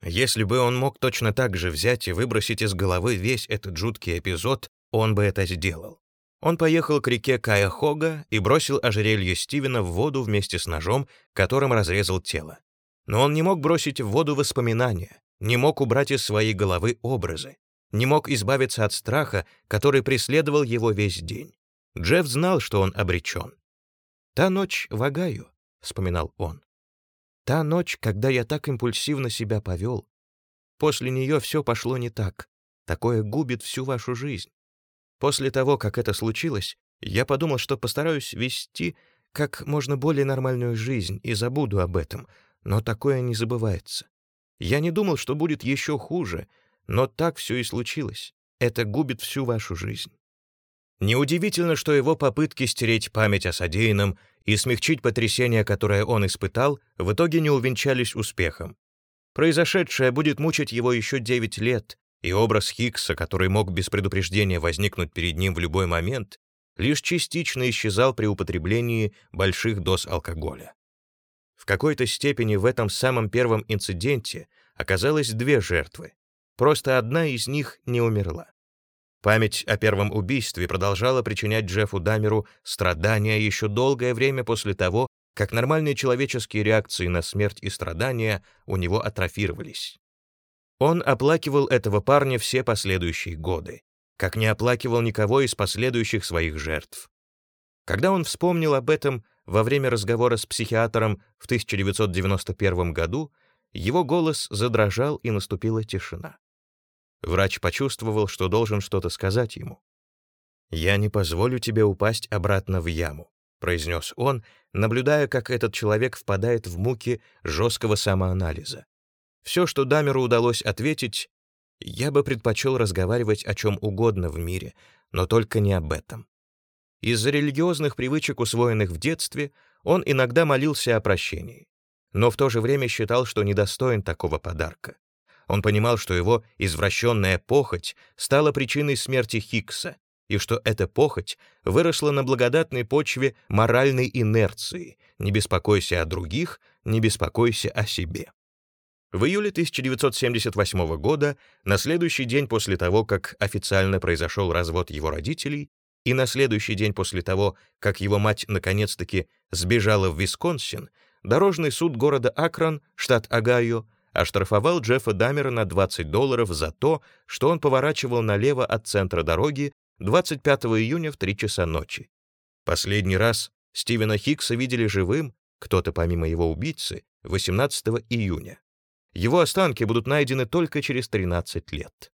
Если бы он мог точно так же взять и выбросить из головы весь этот жуткий эпизод, он бы это сделал. Он поехал к реке Каяхога и бросил ожерелье Стивена в воду вместе с ножом, которым разрезал тело. Но он не мог бросить в воду воспоминания, не мог убрать из своей головы образы, не мог избавиться от страха, который преследовал его весь день. Джефф знал, что он обречен. «Та ночь в Агаю», — вспоминал он. «Та ночь, когда я так импульсивно себя повел. После нее все пошло не так. Такое губит всю вашу жизнь. После того, как это случилось, я подумал, что постараюсь вести как можно более нормальную жизнь и забуду об этом, но такое не забывается. Я не думал, что будет еще хуже, но так все и случилось. Это губит всю вашу жизнь. Неудивительно, что его попытки стереть память о содеянном и смягчить потрясение, которое он испытал, в итоге не увенчались успехом. Произошедшее будет мучить его еще 9 лет, и образ Хиггса, который мог без предупреждения возникнуть перед ним в любой момент, лишь частично исчезал при употреблении больших доз алкоголя. В какой-то степени в этом самом первом инциденте оказалось две жертвы. Просто одна из них не умерла. Память о первом убийстве продолжала причинять Джеффу Дамеру страдания еще долгое время после того, как нормальные человеческие реакции на смерть и страдания у него атрофировались. Он оплакивал этого парня все последующие годы, как не оплакивал никого из последующих своих жертв. Когда он вспомнил об этом во время разговора с психиатром в 1991 году, его голос задрожал и наступила тишина. Врач почувствовал, что должен что-то сказать ему. «Я не позволю тебе упасть обратно в яму», — произнес он, наблюдая, как этот человек впадает в муки жесткого самоанализа. Все, что Дамеру удалось ответить, «Я бы предпочел разговаривать о чем угодно в мире, но только не об этом». Из-за религиозных привычек, усвоенных в детстве, он иногда молился о прощении, но в то же время считал, что недостоин такого подарка. Он понимал, что его извращенная похоть стала причиной смерти Хиггса, и что эта похоть выросла на благодатной почве моральной инерции «не беспокойся о других, не беспокойся о себе». В июле 1978 года, на следующий день после того, как официально произошел развод его родителей, и на следующий день после того, как его мать наконец-таки сбежала в Висконсин, дорожный суд города Акрон, штат Огайо, оштрафовал Джеффа Дамера на 20 долларов за то, что он поворачивал налево от центра дороги 25 июня в 3 часа ночи. Последний раз Стивена Хиггса видели живым, кто-то помимо его убийцы, 18 июня. Его останки будут найдены только через 13 лет.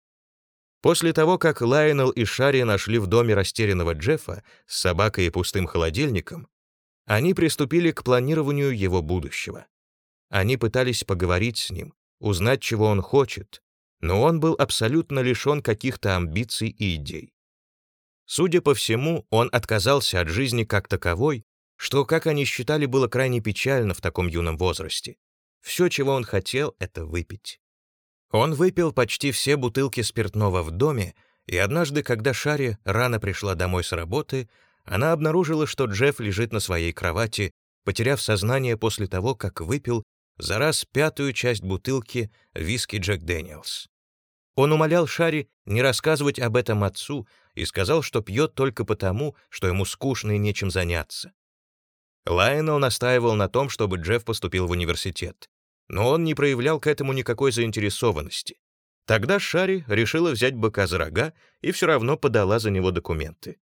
После того, как Лайонел и Шарри нашли в доме растерянного Джеффа с собакой и пустым холодильником, они приступили к планированию его будущего. Они пытались поговорить с ним, узнать, чего он хочет, но он был абсолютно лишен каких-то амбиций и идей. Судя по всему, он отказался от жизни как таковой, что, как они считали, было крайне печально в таком юном возрасте. Все, чего он хотел, — это выпить. Он выпил почти все бутылки спиртного в доме, и однажды, когда Шари рано пришла домой с работы, она обнаружила, что Джефф лежит на своей кровати, потеряв сознание после того, как выпил за раз пятую часть бутылки виски Джек Дэниелс. Он умолял Шари не рассказывать об этом отцу и сказал, что пьет только потому, что ему скучно и нечем заняться. Лайонел настаивал на том, чтобы Джефф поступил в университет, но он не проявлял к этому никакой заинтересованности. Тогда Шари решила взять быка за рога и все равно подала за него документы.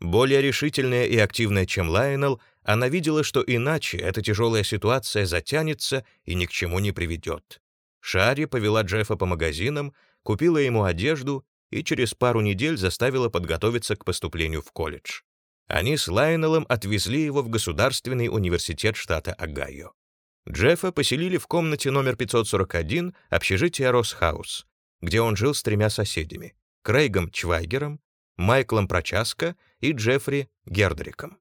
Более решительная и активная, чем Лайонел, она видела, что иначе эта тяжелая ситуация затянется и ни к чему не приведет. Шари повела Джеффа по магазинам, купила ему одежду и через пару недель заставила подготовиться к поступлению в колледж. Они с Лайонеллом отвезли его в Государственный университет штата Огайо. Джеффа поселили в комнате номер 541 общежития Росхаус, где он жил с тремя соседями — Крейгом Чвайгером, Майклом Прочаско и Джеффри Гердриком.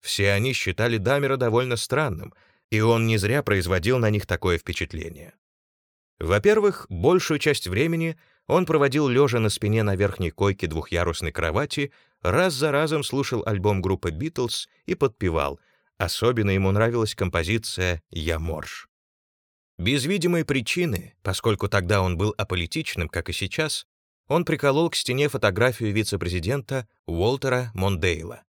Все они считали Дамера довольно странным, и он не зря производил на них такое впечатление. Во-первых, большую часть времени он проводил лежа на спине на верхней койке двухъярусной кровати, раз за разом слушал альбом группы «Битлз» и подпевал — Особенно ему нравилась композиция «Я морж». Без видимой причины, поскольку тогда он был аполитичным, как и сейчас, он приколол к стене фотографию вице-президента Уолтера Мондейла.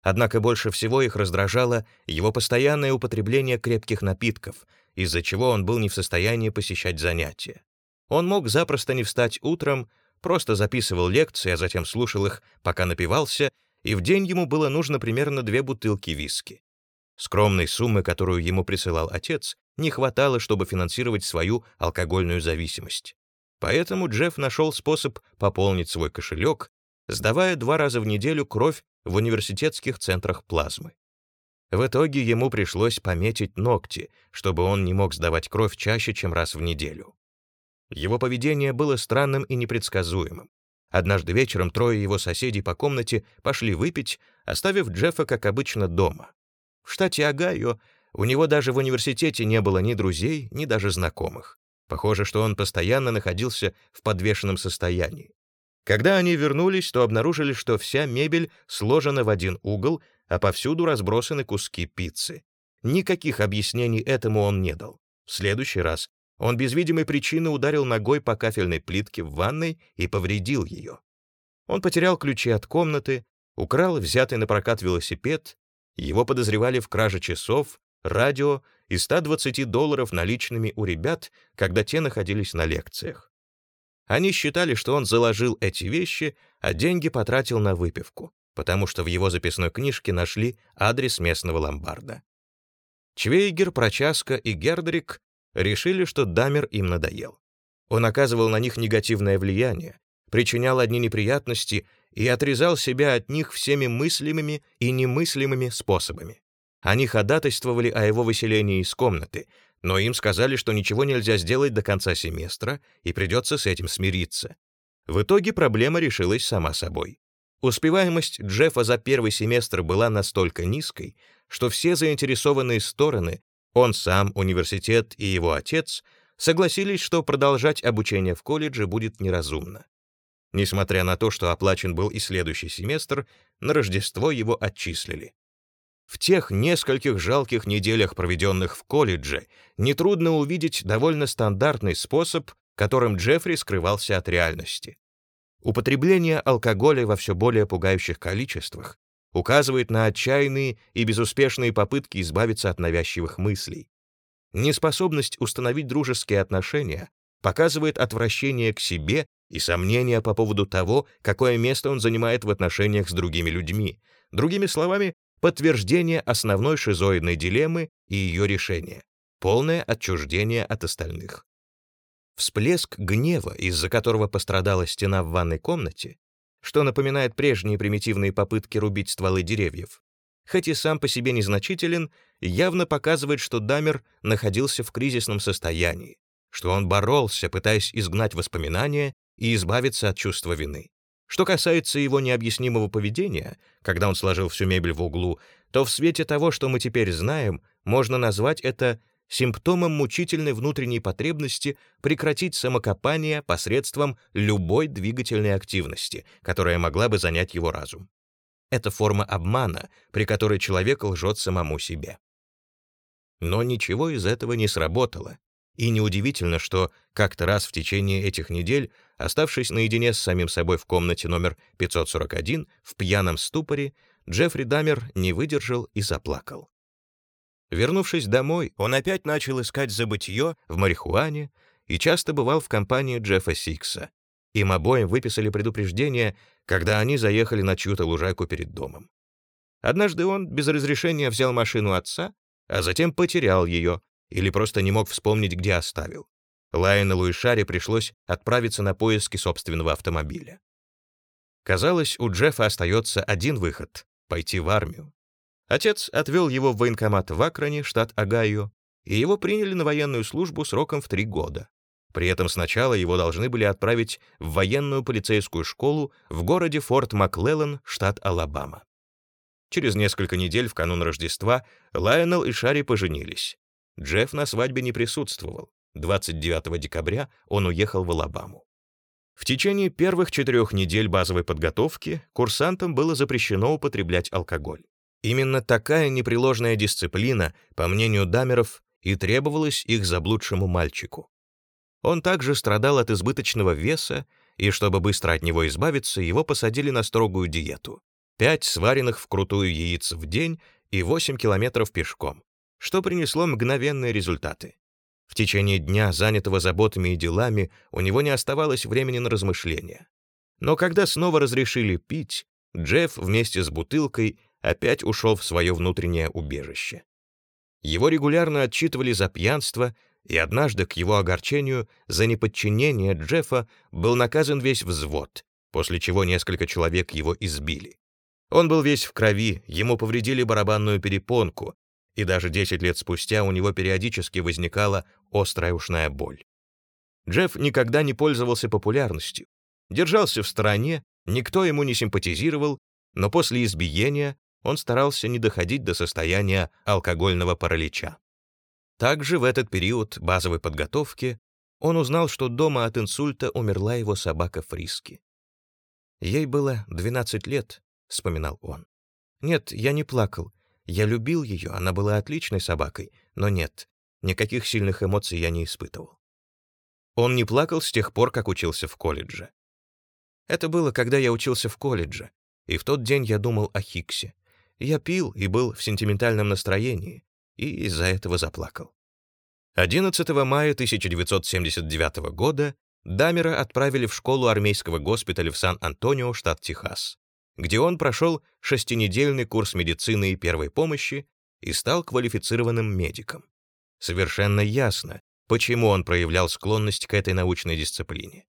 Однако больше всего их раздражало его постоянное употребление крепких напитков, из-за чего он был не в состоянии посещать занятия. Он мог запросто не встать утром, просто записывал лекции, а затем слушал их, пока напивался, и в день ему было нужно примерно две бутылки виски. Скромной суммы, которую ему присылал отец, не хватало, чтобы финансировать свою алкогольную зависимость. Поэтому Джефф нашел способ пополнить свой кошелек, сдавая два раза в неделю кровь в университетских центрах плазмы. В итоге ему пришлось пометить ногти, чтобы он не мог сдавать кровь чаще, чем раз в неделю. Его поведение было странным и непредсказуемым. Однажды вечером трое его соседей по комнате пошли выпить, оставив Джеффа, как обычно, дома. В штате Огайо у него даже в университете не было ни друзей, ни даже знакомых. Похоже, что он постоянно находился в подвешенном состоянии. Когда они вернулись, то обнаружили, что вся мебель сложена в один угол, а повсюду разбросаны куски пиццы. Никаких объяснений этому он не дал. В следующий раз он без видимой причины ударил ногой по кафельной плитке в ванной и повредил ее. Он потерял ключи от комнаты, украл взятый на прокат велосипед его подозревали в краже часов, радио и 120 долларов наличными у ребят, когда те находились на лекциях. Они считали, что он заложил эти вещи, а деньги потратил на выпивку, потому что в его записной книжке нашли адрес местного ломбарда. Чвейгер, Прочаска и Гердрик решили, что Дамер им надоел. Он оказывал на них негативное влияние, причинял одни неприятности и отрезал себя от них всеми мыслимыми и немыслимыми способами. Они ходатайствовали о его выселении из комнаты, но им сказали, что ничего нельзя сделать до конца семестра и придется с этим смириться. В итоге проблема решилась сама собой. Успеваемость Джеффа за первый семестр была настолько низкой, что все заинтересованные стороны, он сам, университет и его отец, согласились, что продолжать обучение в колледже будет неразумно. Несмотря на то, что оплачен был и следующий семестр, на Рождество его отчислили. В тех нескольких жалких неделях, проведенных в колледже, нетрудно увидеть довольно стандартный способ, которым Джеффри скрывался от реальности. Употребление алкоголя во все более пугающих количествах указывает на отчаянные и безуспешные попытки избавиться от навязчивых мыслей. Неспособность установить дружеские отношения показывает отвращение к себе и сомнения по поводу того, какое место он занимает в отношениях с другими людьми. Другими словами, подтверждение основной шизоидной дилеммы и ее решения — полное отчуждение от остальных. Всплеск гнева, из-за которого пострадала стена в ванной комнате, что напоминает прежние примитивные попытки рубить стволы деревьев, хоть и сам по себе незначителен, явно показывает, что Дамер находился в кризисном состоянии, что он боролся, пытаясь изгнать воспоминания и избавиться от чувства вины. Что касается его необъяснимого поведения, когда он сложил всю мебель в углу, то в свете того, что мы теперь знаем, можно назвать это симптомом мучительной внутренней потребности прекратить самокопание посредством любой двигательной активности, которая могла бы занять его разум. Это форма обмана, при которой человек лжет самому себе. Но ничего из этого не сработало, и неудивительно, что как-то раз в течение этих недель, оставшись наедине с самим собой в комнате номер 541 в пьяном ступоре, Джеффри Дамер не выдержал и заплакал. Вернувшись домой, он опять начал искать забытье в марихуане и часто бывал в компании Джеффа Сикса. Им обоим выписали предупреждение, когда они заехали на чью-то лужайку перед домом. Однажды он без разрешения взял машину отца, а затем потерял ее или просто не мог вспомнить, где оставил. Лайонелу и Шаре пришлось отправиться на поиски собственного автомобиля. Казалось, у Джеффа остается один выход — пойти в армию. Отец отвел его в военкомат в Акроне, штат Огайо, и его приняли на военную службу сроком в три года. При этом сначала его должны были отправить в военную полицейскую школу в городе Форт Маклеллан, штат Алабама. Через несколько недель в канун Рождества Лайонел и Шари поженились. Джефф на свадьбе не присутствовал. 29 декабря он уехал в Алабаму. В течение первых четырех недель базовой подготовки курсантам было запрещено употреблять алкоголь. Именно такая непреложная дисциплина, по мнению Дамеров, и требовалась их заблудшему мальчику. Он также страдал от избыточного веса, и чтобы быстро от него избавиться, его посадили на строгую диету. Пять сваренных вкрутую яиц в день и 8 километров пешком, что принесло мгновенные результаты. В течение дня, занятого заботами и делами, у него не оставалось времени на размышления. Но когда снова разрешили пить, Джефф вместе с бутылкой опять ушел в свое внутреннее убежище. Его регулярно отчитывали за пьянство, и однажды, к его огорчению, за неподчинение Джеффа был наказан весь взвод, после чего несколько человек его избили. Он был весь в крови, ему повредили барабанную перепонку, и даже 10 лет спустя у него периодически возникала острая ушная боль. Джефф никогда не пользовался популярностью, держался в стороне, никто ему не симпатизировал, но после избиения он старался не доходить до состояния алкогольного паралича. Также в этот период базовой подготовки он узнал, что дома от инсульта умерла его собака Фриски. «Ей было 12 лет», — вспоминал он. «Нет, я не плакал. Я любил ее, она была отличной собакой, но нет, никаких сильных эмоций я не испытывал». Он не плакал с тех пор, как учился в колледже. Это было, когда я учился в колледже, и в тот день я думал о Хиксе. Я пил и был в сентиментальном настроении, и из-за этого заплакал. 11 мая 1979 года Дамера отправили в школу армейского госпиталя в Сан-Антонио, штат Техас, где он прошел шестинедельный курс медицины и первой помощи и стал квалифицированным медиком. Совершенно ясно, почему он проявлял склонность к этой научной дисциплине.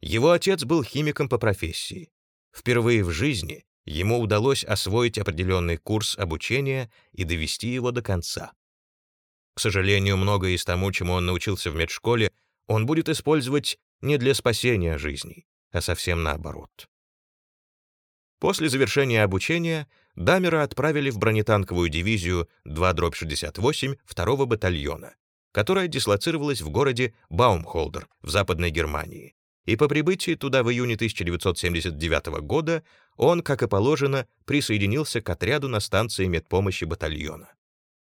Его отец был химиком по профессии. Впервые в жизни ему удалось освоить определенный курс обучения и довести его до конца. К сожалению, многое из тому, чему он научился в медшколе, он будет использовать не для спасения жизней, а совсем наоборот. После завершения обучения Дамера отправили в бронетанковую дивизию 2-68 2-го батальона, которая дислоцировалась в городе Баумхолдер в Западной Германии, и по прибытии туда в июне 1979 года он, как и положено, присоединился к отряду на станции медпомощи батальона.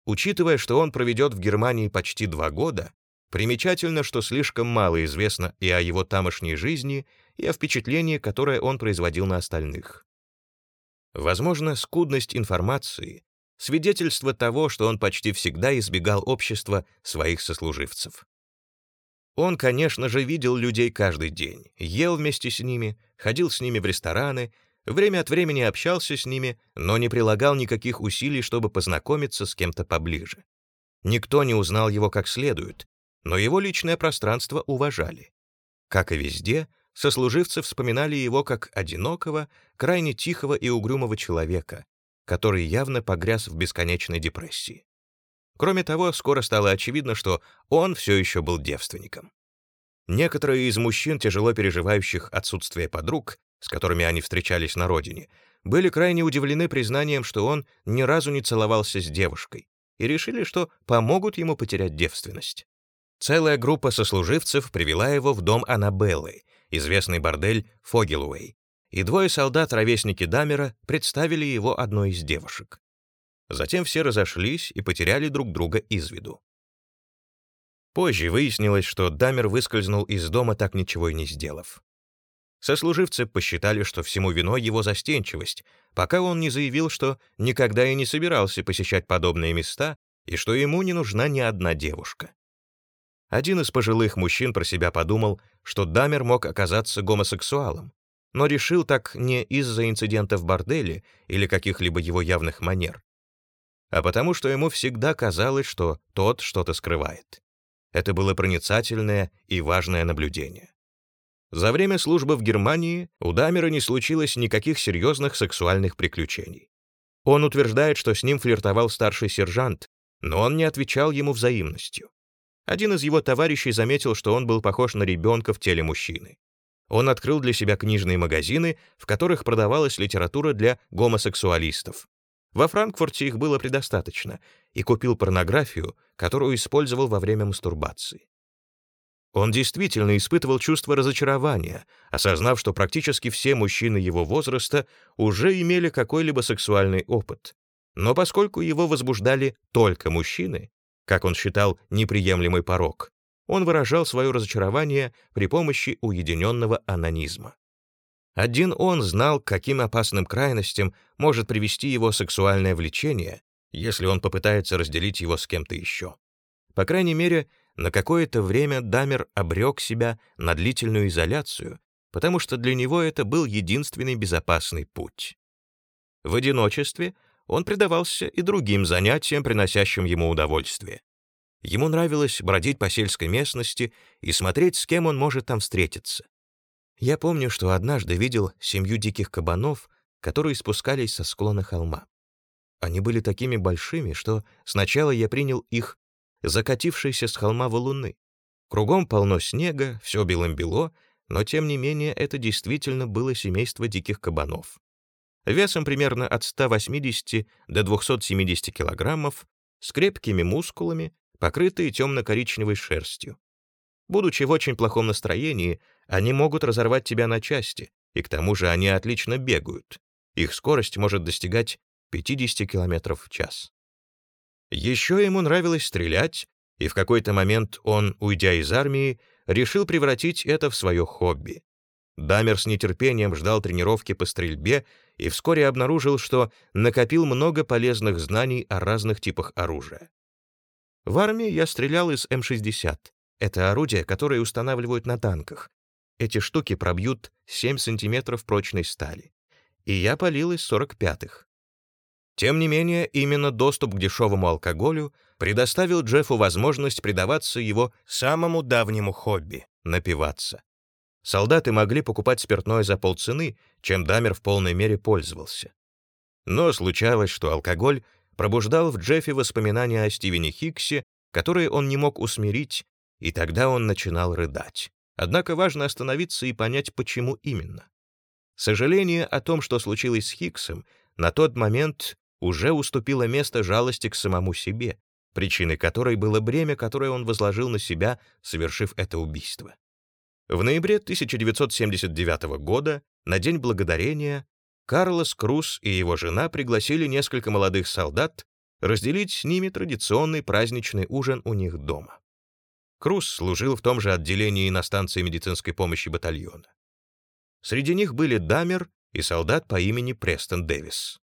Учитывая, что он проведет в Германии почти два года, примечательно, что слишком мало известно и о его тамошней жизни, и о впечатлении, которое он производил на остальных. Возможно, скудность информации — свидетельство того, что он почти всегда избегал общества своих сослуживцев. Он, конечно же, видел людей каждый день, ел вместе с ними, ходил с ними в рестораны, время от времени общался с ними, но не прилагал никаких усилий, чтобы познакомиться с кем-то поближе. Никто не узнал его как следует, но его личное пространство уважали. Как и везде, сослуживцы вспоминали его как одинокого, крайне тихого и угрюмого человека, который явно погряз в бесконечной депрессии. Кроме того, скоро стало очевидно, что он все еще был девственником. Некоторые из мужчин, тяжело переживающих отсутствие подруг, с которыми они встречались на родине, были крайне удивлены признанием, что он ни разу не целовался с девушкой, и решили, что помогут ему потерять девственность. Целая группа сослуживцев привела его в дом Аннабеллы, известный бордель Фогелуэй, и двое солдат, ровесники Дамера, представили его одной из девушек. Затем все разошлись и потеряли друг друга из виду. Позже выяснилось, что Дамер выскользнул из дома, так ничего и не сделав. Сослуживцы посчитали, что всему виной его застенчивость, пока он не заявил, что никогда и не собирался посещать подобные места и что ему не нужна ни одна девушка. Один из пожилых мужчин про себя подумал, что Дамер мог оказаться гомосексуалом, но решил так не из-за инцидента в борделе или каких-либо его явных манер, а потому что ему всегда казалось, что тот что-то скрывает. Это было проницательное и важное наблюдение. За время службы в Германии у Дамера не случилось никаких серьезных сексуальных приключений. Он утверждает, что с ним флиртовал старший сержант, но он не отвечал ему взаимностью. Один из его товарищей заметил, что он был похож на ребенка в теле мужчины. Он открыл для себя книжные магазины, в которых продавалась литература для гомосексуалистов. Во Франкфурте их было предостаточно, и купил порнографию, которую использовал во время мастурбации. Он действительно испытывал чувство разочарования, осознав, что практически все мужчины его возраста уже имели какой-либо сексуальный опыт. Но поскольку его возбуждали только мужчины, как он считал неприемлемый порог, он выражал свое разочарование при помощи уединенного анонизма. Один он знал, к каким опасным крайностям может привести его сексуальное влечение, если он попытается разделить его с кем-то еще. По крайней мере, на какое-то время Дамер обрек себя на длительную изоляцию, потому что для него это был единственный безопасный путь. В одиночестве он предавался и другим занятиям, приносящим ему удовольствие. Ему нравилось бродить по сельской местности и смотреть, с кем он может там встретиться. Я помню, что однажды видел семью диких кабанов, которые спускались со склона холма. Они были такими большими, что сначала я принял их закатившиеся с холма валуны. Кругом полно снега, все белым-бело, но тем не менее это действительно было семейство диких кабанов. Весом примерно от 180 до 270 килограммов, с крепкими мускулами, покрытые темно-коричневой шерстью. Будучи в очень плохом настроении, они могут разорвать тебя на части, и к тому же они отлично бегают. Их скорость может достигать 50 км в час. Еще ему нравилось стрелять, и в какой-то момент он, уйдя из армии, решил превратить это в свое хобби. Дамер с нетерпением ждал тренировки по стрельбе и вскоре обнаружил, что накопил много полезных знаний о разных типах оружия. В армии я стрелял из М-60. Это орудие, которое устанавливают на танках. Эти штуки пробьют 7 сантиметров прочной стали. И я полил из 45-х. Тем не менее, именно доступ к дешевому алкоголю предоставил Джеффу возможность предаваться его самому давнему хобби — напиваться. Солдаты могли покупать спиртное за полцены, чем Дамер в полной мере пользовался. Но случалось, что алкоголь пробуждал в Джеффе воспоминания о Стивене Хиксе, которые он не мог усмирить, и тогда он начинал рыдать. Однако важно остановиться и понять, почему именно. Сожаление о том, что случилось с Хиксом, на тот момент уже уступило место жалости к самому себе, причиной которой было бремя, которое он возложил на себя, совершив это убийство. В ноябре 1979 года, на День Благодарения, Карлос Круз и его жена пригласили несколько молодых солдат разделить с ними традиционный праздничный ужин у них дома. Круз служил в том же отделении на станции медицинской помощи батальона. Среди них были Дамер и солдат по имени Престон Дэвис.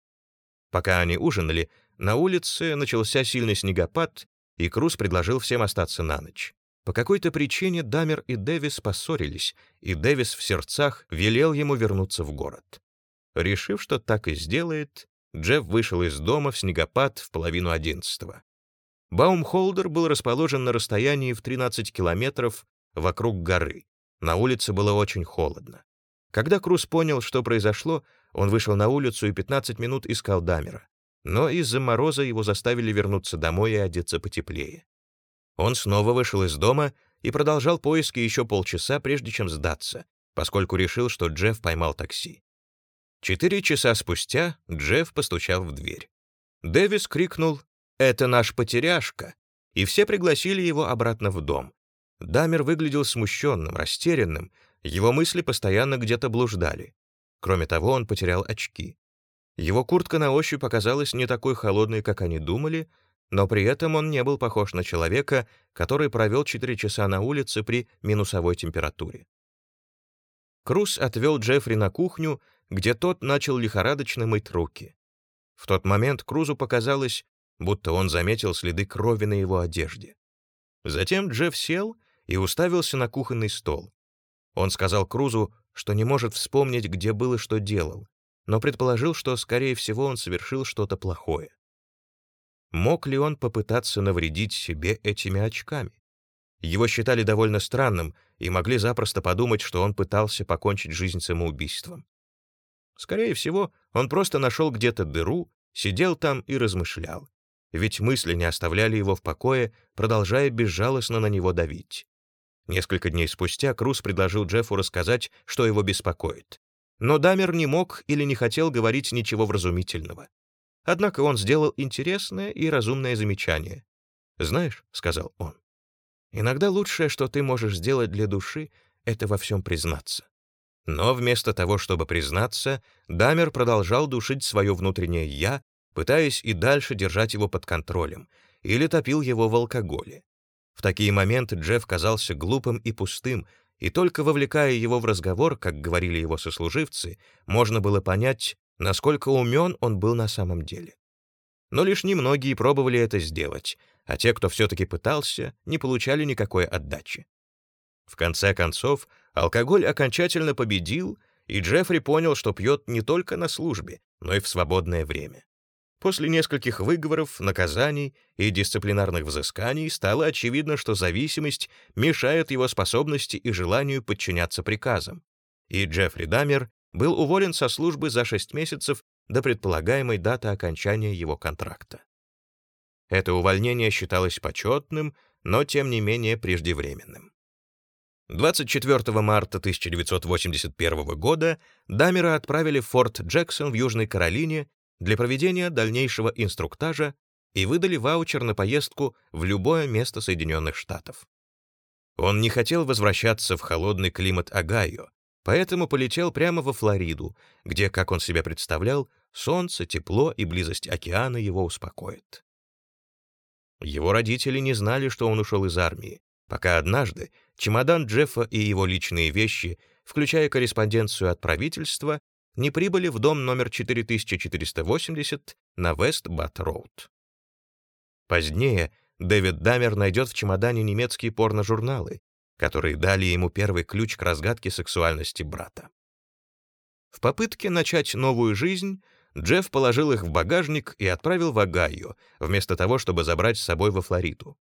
Пока они ужинали, на улице начался сильный снегопад, и Круз предложил всем остаться на ночь. По какой-то причине Дамер и Дэвис поссорились, и Дэвис в сердцах велел ему вернуться в город. Решив, что так и сделает, Джефф вышел из дома в снегопад в половину одиннадцатого. Баумхолдер был расположен на расстоянии в 13 километров вокруг горы. На улице было очень холодно. Когда Круз понял, что произошло, он вышел на улицу и 15 минут искал Дамера. Но из-за мороза его заставили вернуться домой и одеться потеплее. Он снова вышел из дома и продолжал поиски еще полчаса, прежде чем сдаться, поскольку решил, что Джефф поймал такси. Четыре часа спустя Джефф постучал в дверь. Дэвис крикнул «Это наш потеряшка!» и все пригласили его обратно в дом. Дамер выглядел смущенным, растерянным, его мысли постоянно где-то блуждали. Кроме того, он потерял очки. Его куртка на ощупь оказалась не такой холодной, как они думали, но при этом он не был похож на человека, который провел 4 часа на улице при минусовой температуре. Круз отвел Джеффри на кухню, где тот начал лихорадочно мыть руки. В тот момент Крузу показалось, будто он заметил следы крови на его одежде. Затем Джефф сел и уставился на кухонный стол. Он сказал Крузу, что не может вспомнить, где был и что делал, но предположил, что, скорее всего, он совершил что-то плохое. Мог ли он попытаться навредить себе этими очками? Его считали довольно странным и могли запросто подумать, что он пытался покончить жизнь самоубийством. Скорее всего, он просто нашел где-то дыру, сидел там и размышлял. Ведь мысли не оставляли его в покое, продолжая безжалостно на него давить. Несколько дней спустя Круз предложил Джеффу рассказать, что его беспокоит. Но Дамер не мог или не хотел говорить ничего вразумительного. Однако он сделал интересное и разумное замечание. «Знаешь», — сказал он, — «иногда лучшее, что ты можешь сделать для души, это во всем признаться». Но вместо того, чтобы признаться, Дамер продолжал душить свое внутреннее «я», пытаясь и дальше держать его под контролем, или топил его в алкоголе. В такие моменты Джефф казался глупым и пустым, и только вовлекая его в разговор, как говорили его сослуживцы, можно было понять, насколько умен он был на самом деле. Но лишь немногие пробовали это сделать, а те, кто все-таки пытался, не получали никакой отдачи. В конце концов, алкоголь окончательно победил, и Джеффри понял, что пьет не только на службе, но и в свободное время. После нескольких выговоров, наказаний и дисциплинарных взысканий стало очевидно, что зависимость мешает его способности и желанию подчиняться приказам. И Джеффри Дамер был уволен со службы за 6 месяцев до предполагаемой даты окончания его контракта. Это увольнение считалось почетным, но тем не менее преждевременным. 24 марта 1981 года Дамера отправили в Форт Джексон в Южной Каролине для проведения дальнейшего инструктажа и выдали ваучер на поездку в любое место Соединенных Штатов. Он не хотел возвращаться в холодный климат Огайо, Поэтому полетел прямо во Флориду, где, как он себе представлял, солнце, тепло и близость океана его успокоят. Его родители не знали, что он ушел из армии, пока однажды чемодан Джеффа и его личные вещи, включая корреспонденцию от правительства, не прибыли в дом номер 4480 на Вест-Бат-Роуд. Позднее Дэвид Дамер найдет в чемодане немецкие порножурналы, которые дали ему первый ключ к разгадке сексуальности брата. В попытке начать новую жизнь Джефф положил их в багажник и отправил в Огайо, вместо того, чтобы забрать с собой во Флориду.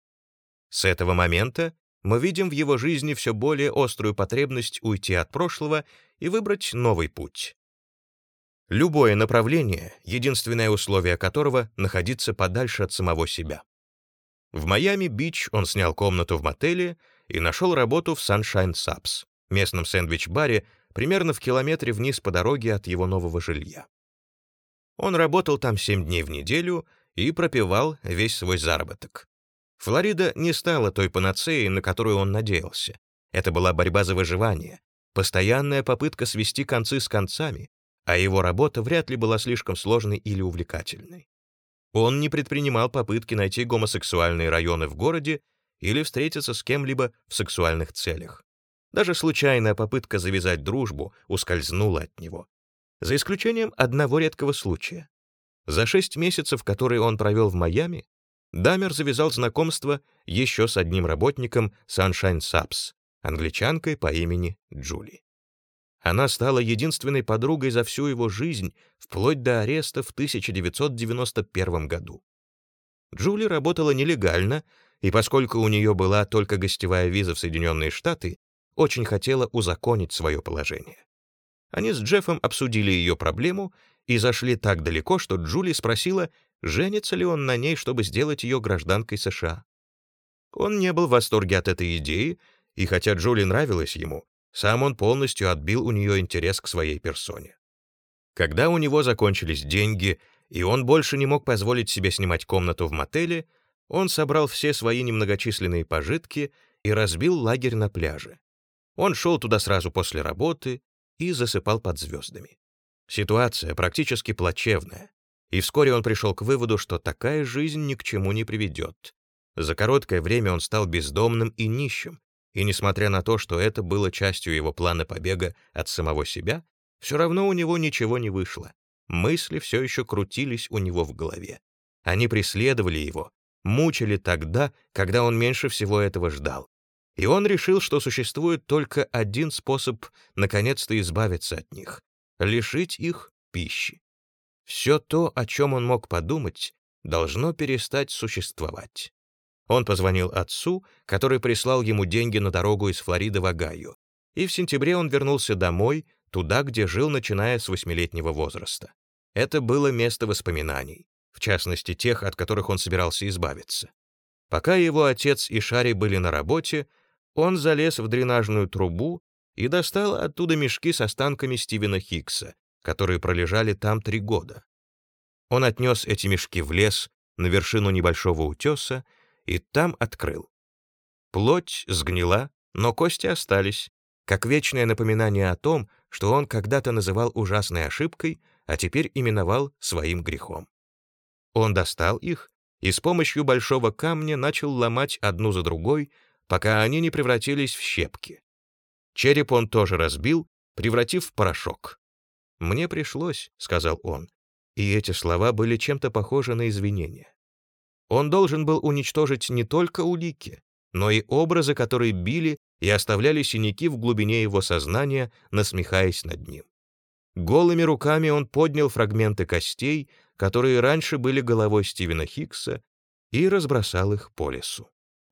С этого момента мы видим в его жизни все более острую потребность уйти от прошлого и выбрать новый путь. Любое направление, единственное условие которого — находиться подальше от самого себя. В Майами-Бич он снял комнату в мотеле и нашел работу в Sunshine Subs, местном сэндвич-баре, примерно в километре вниз по дороге от его нового жилья. Он работал там семь дней в неделю и пропивал весь свой заработок. Флорида не стала той панацеей, на которую он надеялся. Это была борьба за выживание, постоянная попытка свести концы с концами, а его работа вряд ли была слишком сложной или увлекательной. Он не предпринимал попытки найти гомосексуальные районы в городе или встретиться с кем-либо в сексуальных целях. Даже случайная попытка завязать дружбу ускользнула от него. За исключением одного редкого случая. За шесть месяцев, которые он провел в Майами, Дамер завязал знакомство еще с одним работником Sunshine Subs, англичанкой по имени Джули. Она стала единственной подругой за всю его жизнь, вплоть до ареста в 1991 году. Джули работала нелегально, и поскольку у нее была только гостевая виза в Соединенные Штаты, очень хотела узаконить свое положение. Они с Джеффом обсудили ее проблему и зашли так далеко, что Джули спросила, женится ли он на ней, чтобы сделать ее гражданкой США. Он не был в восторге от этой идеи, и хотя Джули нравилась ему, сам он полностью отбил у нее интерес к своей персоне. Когда у него закончились деньги, и он больше не мог позволить себе снимать комнату в мотеле, он собрал все свои немногочисленные пожитки и разбил лагерь на пляже. Он шел туда сразу после работы и засыпал под звездами. Ситуация практически плачевная, и вскоре он пришел к выводу, что такая жизнь ни к чему не приведет. За короткое время он стал бездомным и нищим, и несмотря на то, что это было частью его плана побега от самого себя, все равно у него ничего не вышло. Мысли все еще крутились у него в голове. Они преследовали его, мучили тогда, когда он меньше всего этого ждал. И он решил, что существует только один способ наконец-то избавиться от них — лишить их пищи. Все то, о чем он мог подумать, должно перестать существовать. Он позвонил отцу, который прислал ему деньги на дорогу из Флориды в Огайо, и в сентябре он вернулся домой, туда, где жил, начиная с восьмилетнего возраста. Это было место воспоминаний, в частности тех, от которых он собирался избавиться. Пока его отец и Шари были на работе, он залез в дренажную трубу и достал оттуда мешки с останками Стивена Хиггса, которые пролежали там три года. Он отнес эти мешки в лес, на вершину небольшого утеса, и там открыл. Плоть сгнила, но кости остались, как вечное напоминание о том, что он когда-то называл ужасной ошибкой, а теперь именовал своим грехом. Он достал их и с помощью большого камня начал ломать одну за другой, пока они не превратились в щепки. Череп он тоже разбил, превратив в порошок. «Мне пришлось», — сказал он, и эти слова были чем-то похожи на извинения. Он должен был уничтожить не только улики, но и образы, которые били и оставляли синяки в глубине его сознания, насмехаясь над ним. Голыми руками он поднял фрагменты костей, которые раньше были головой Стивена Хиггса, и разбросал их по лесу.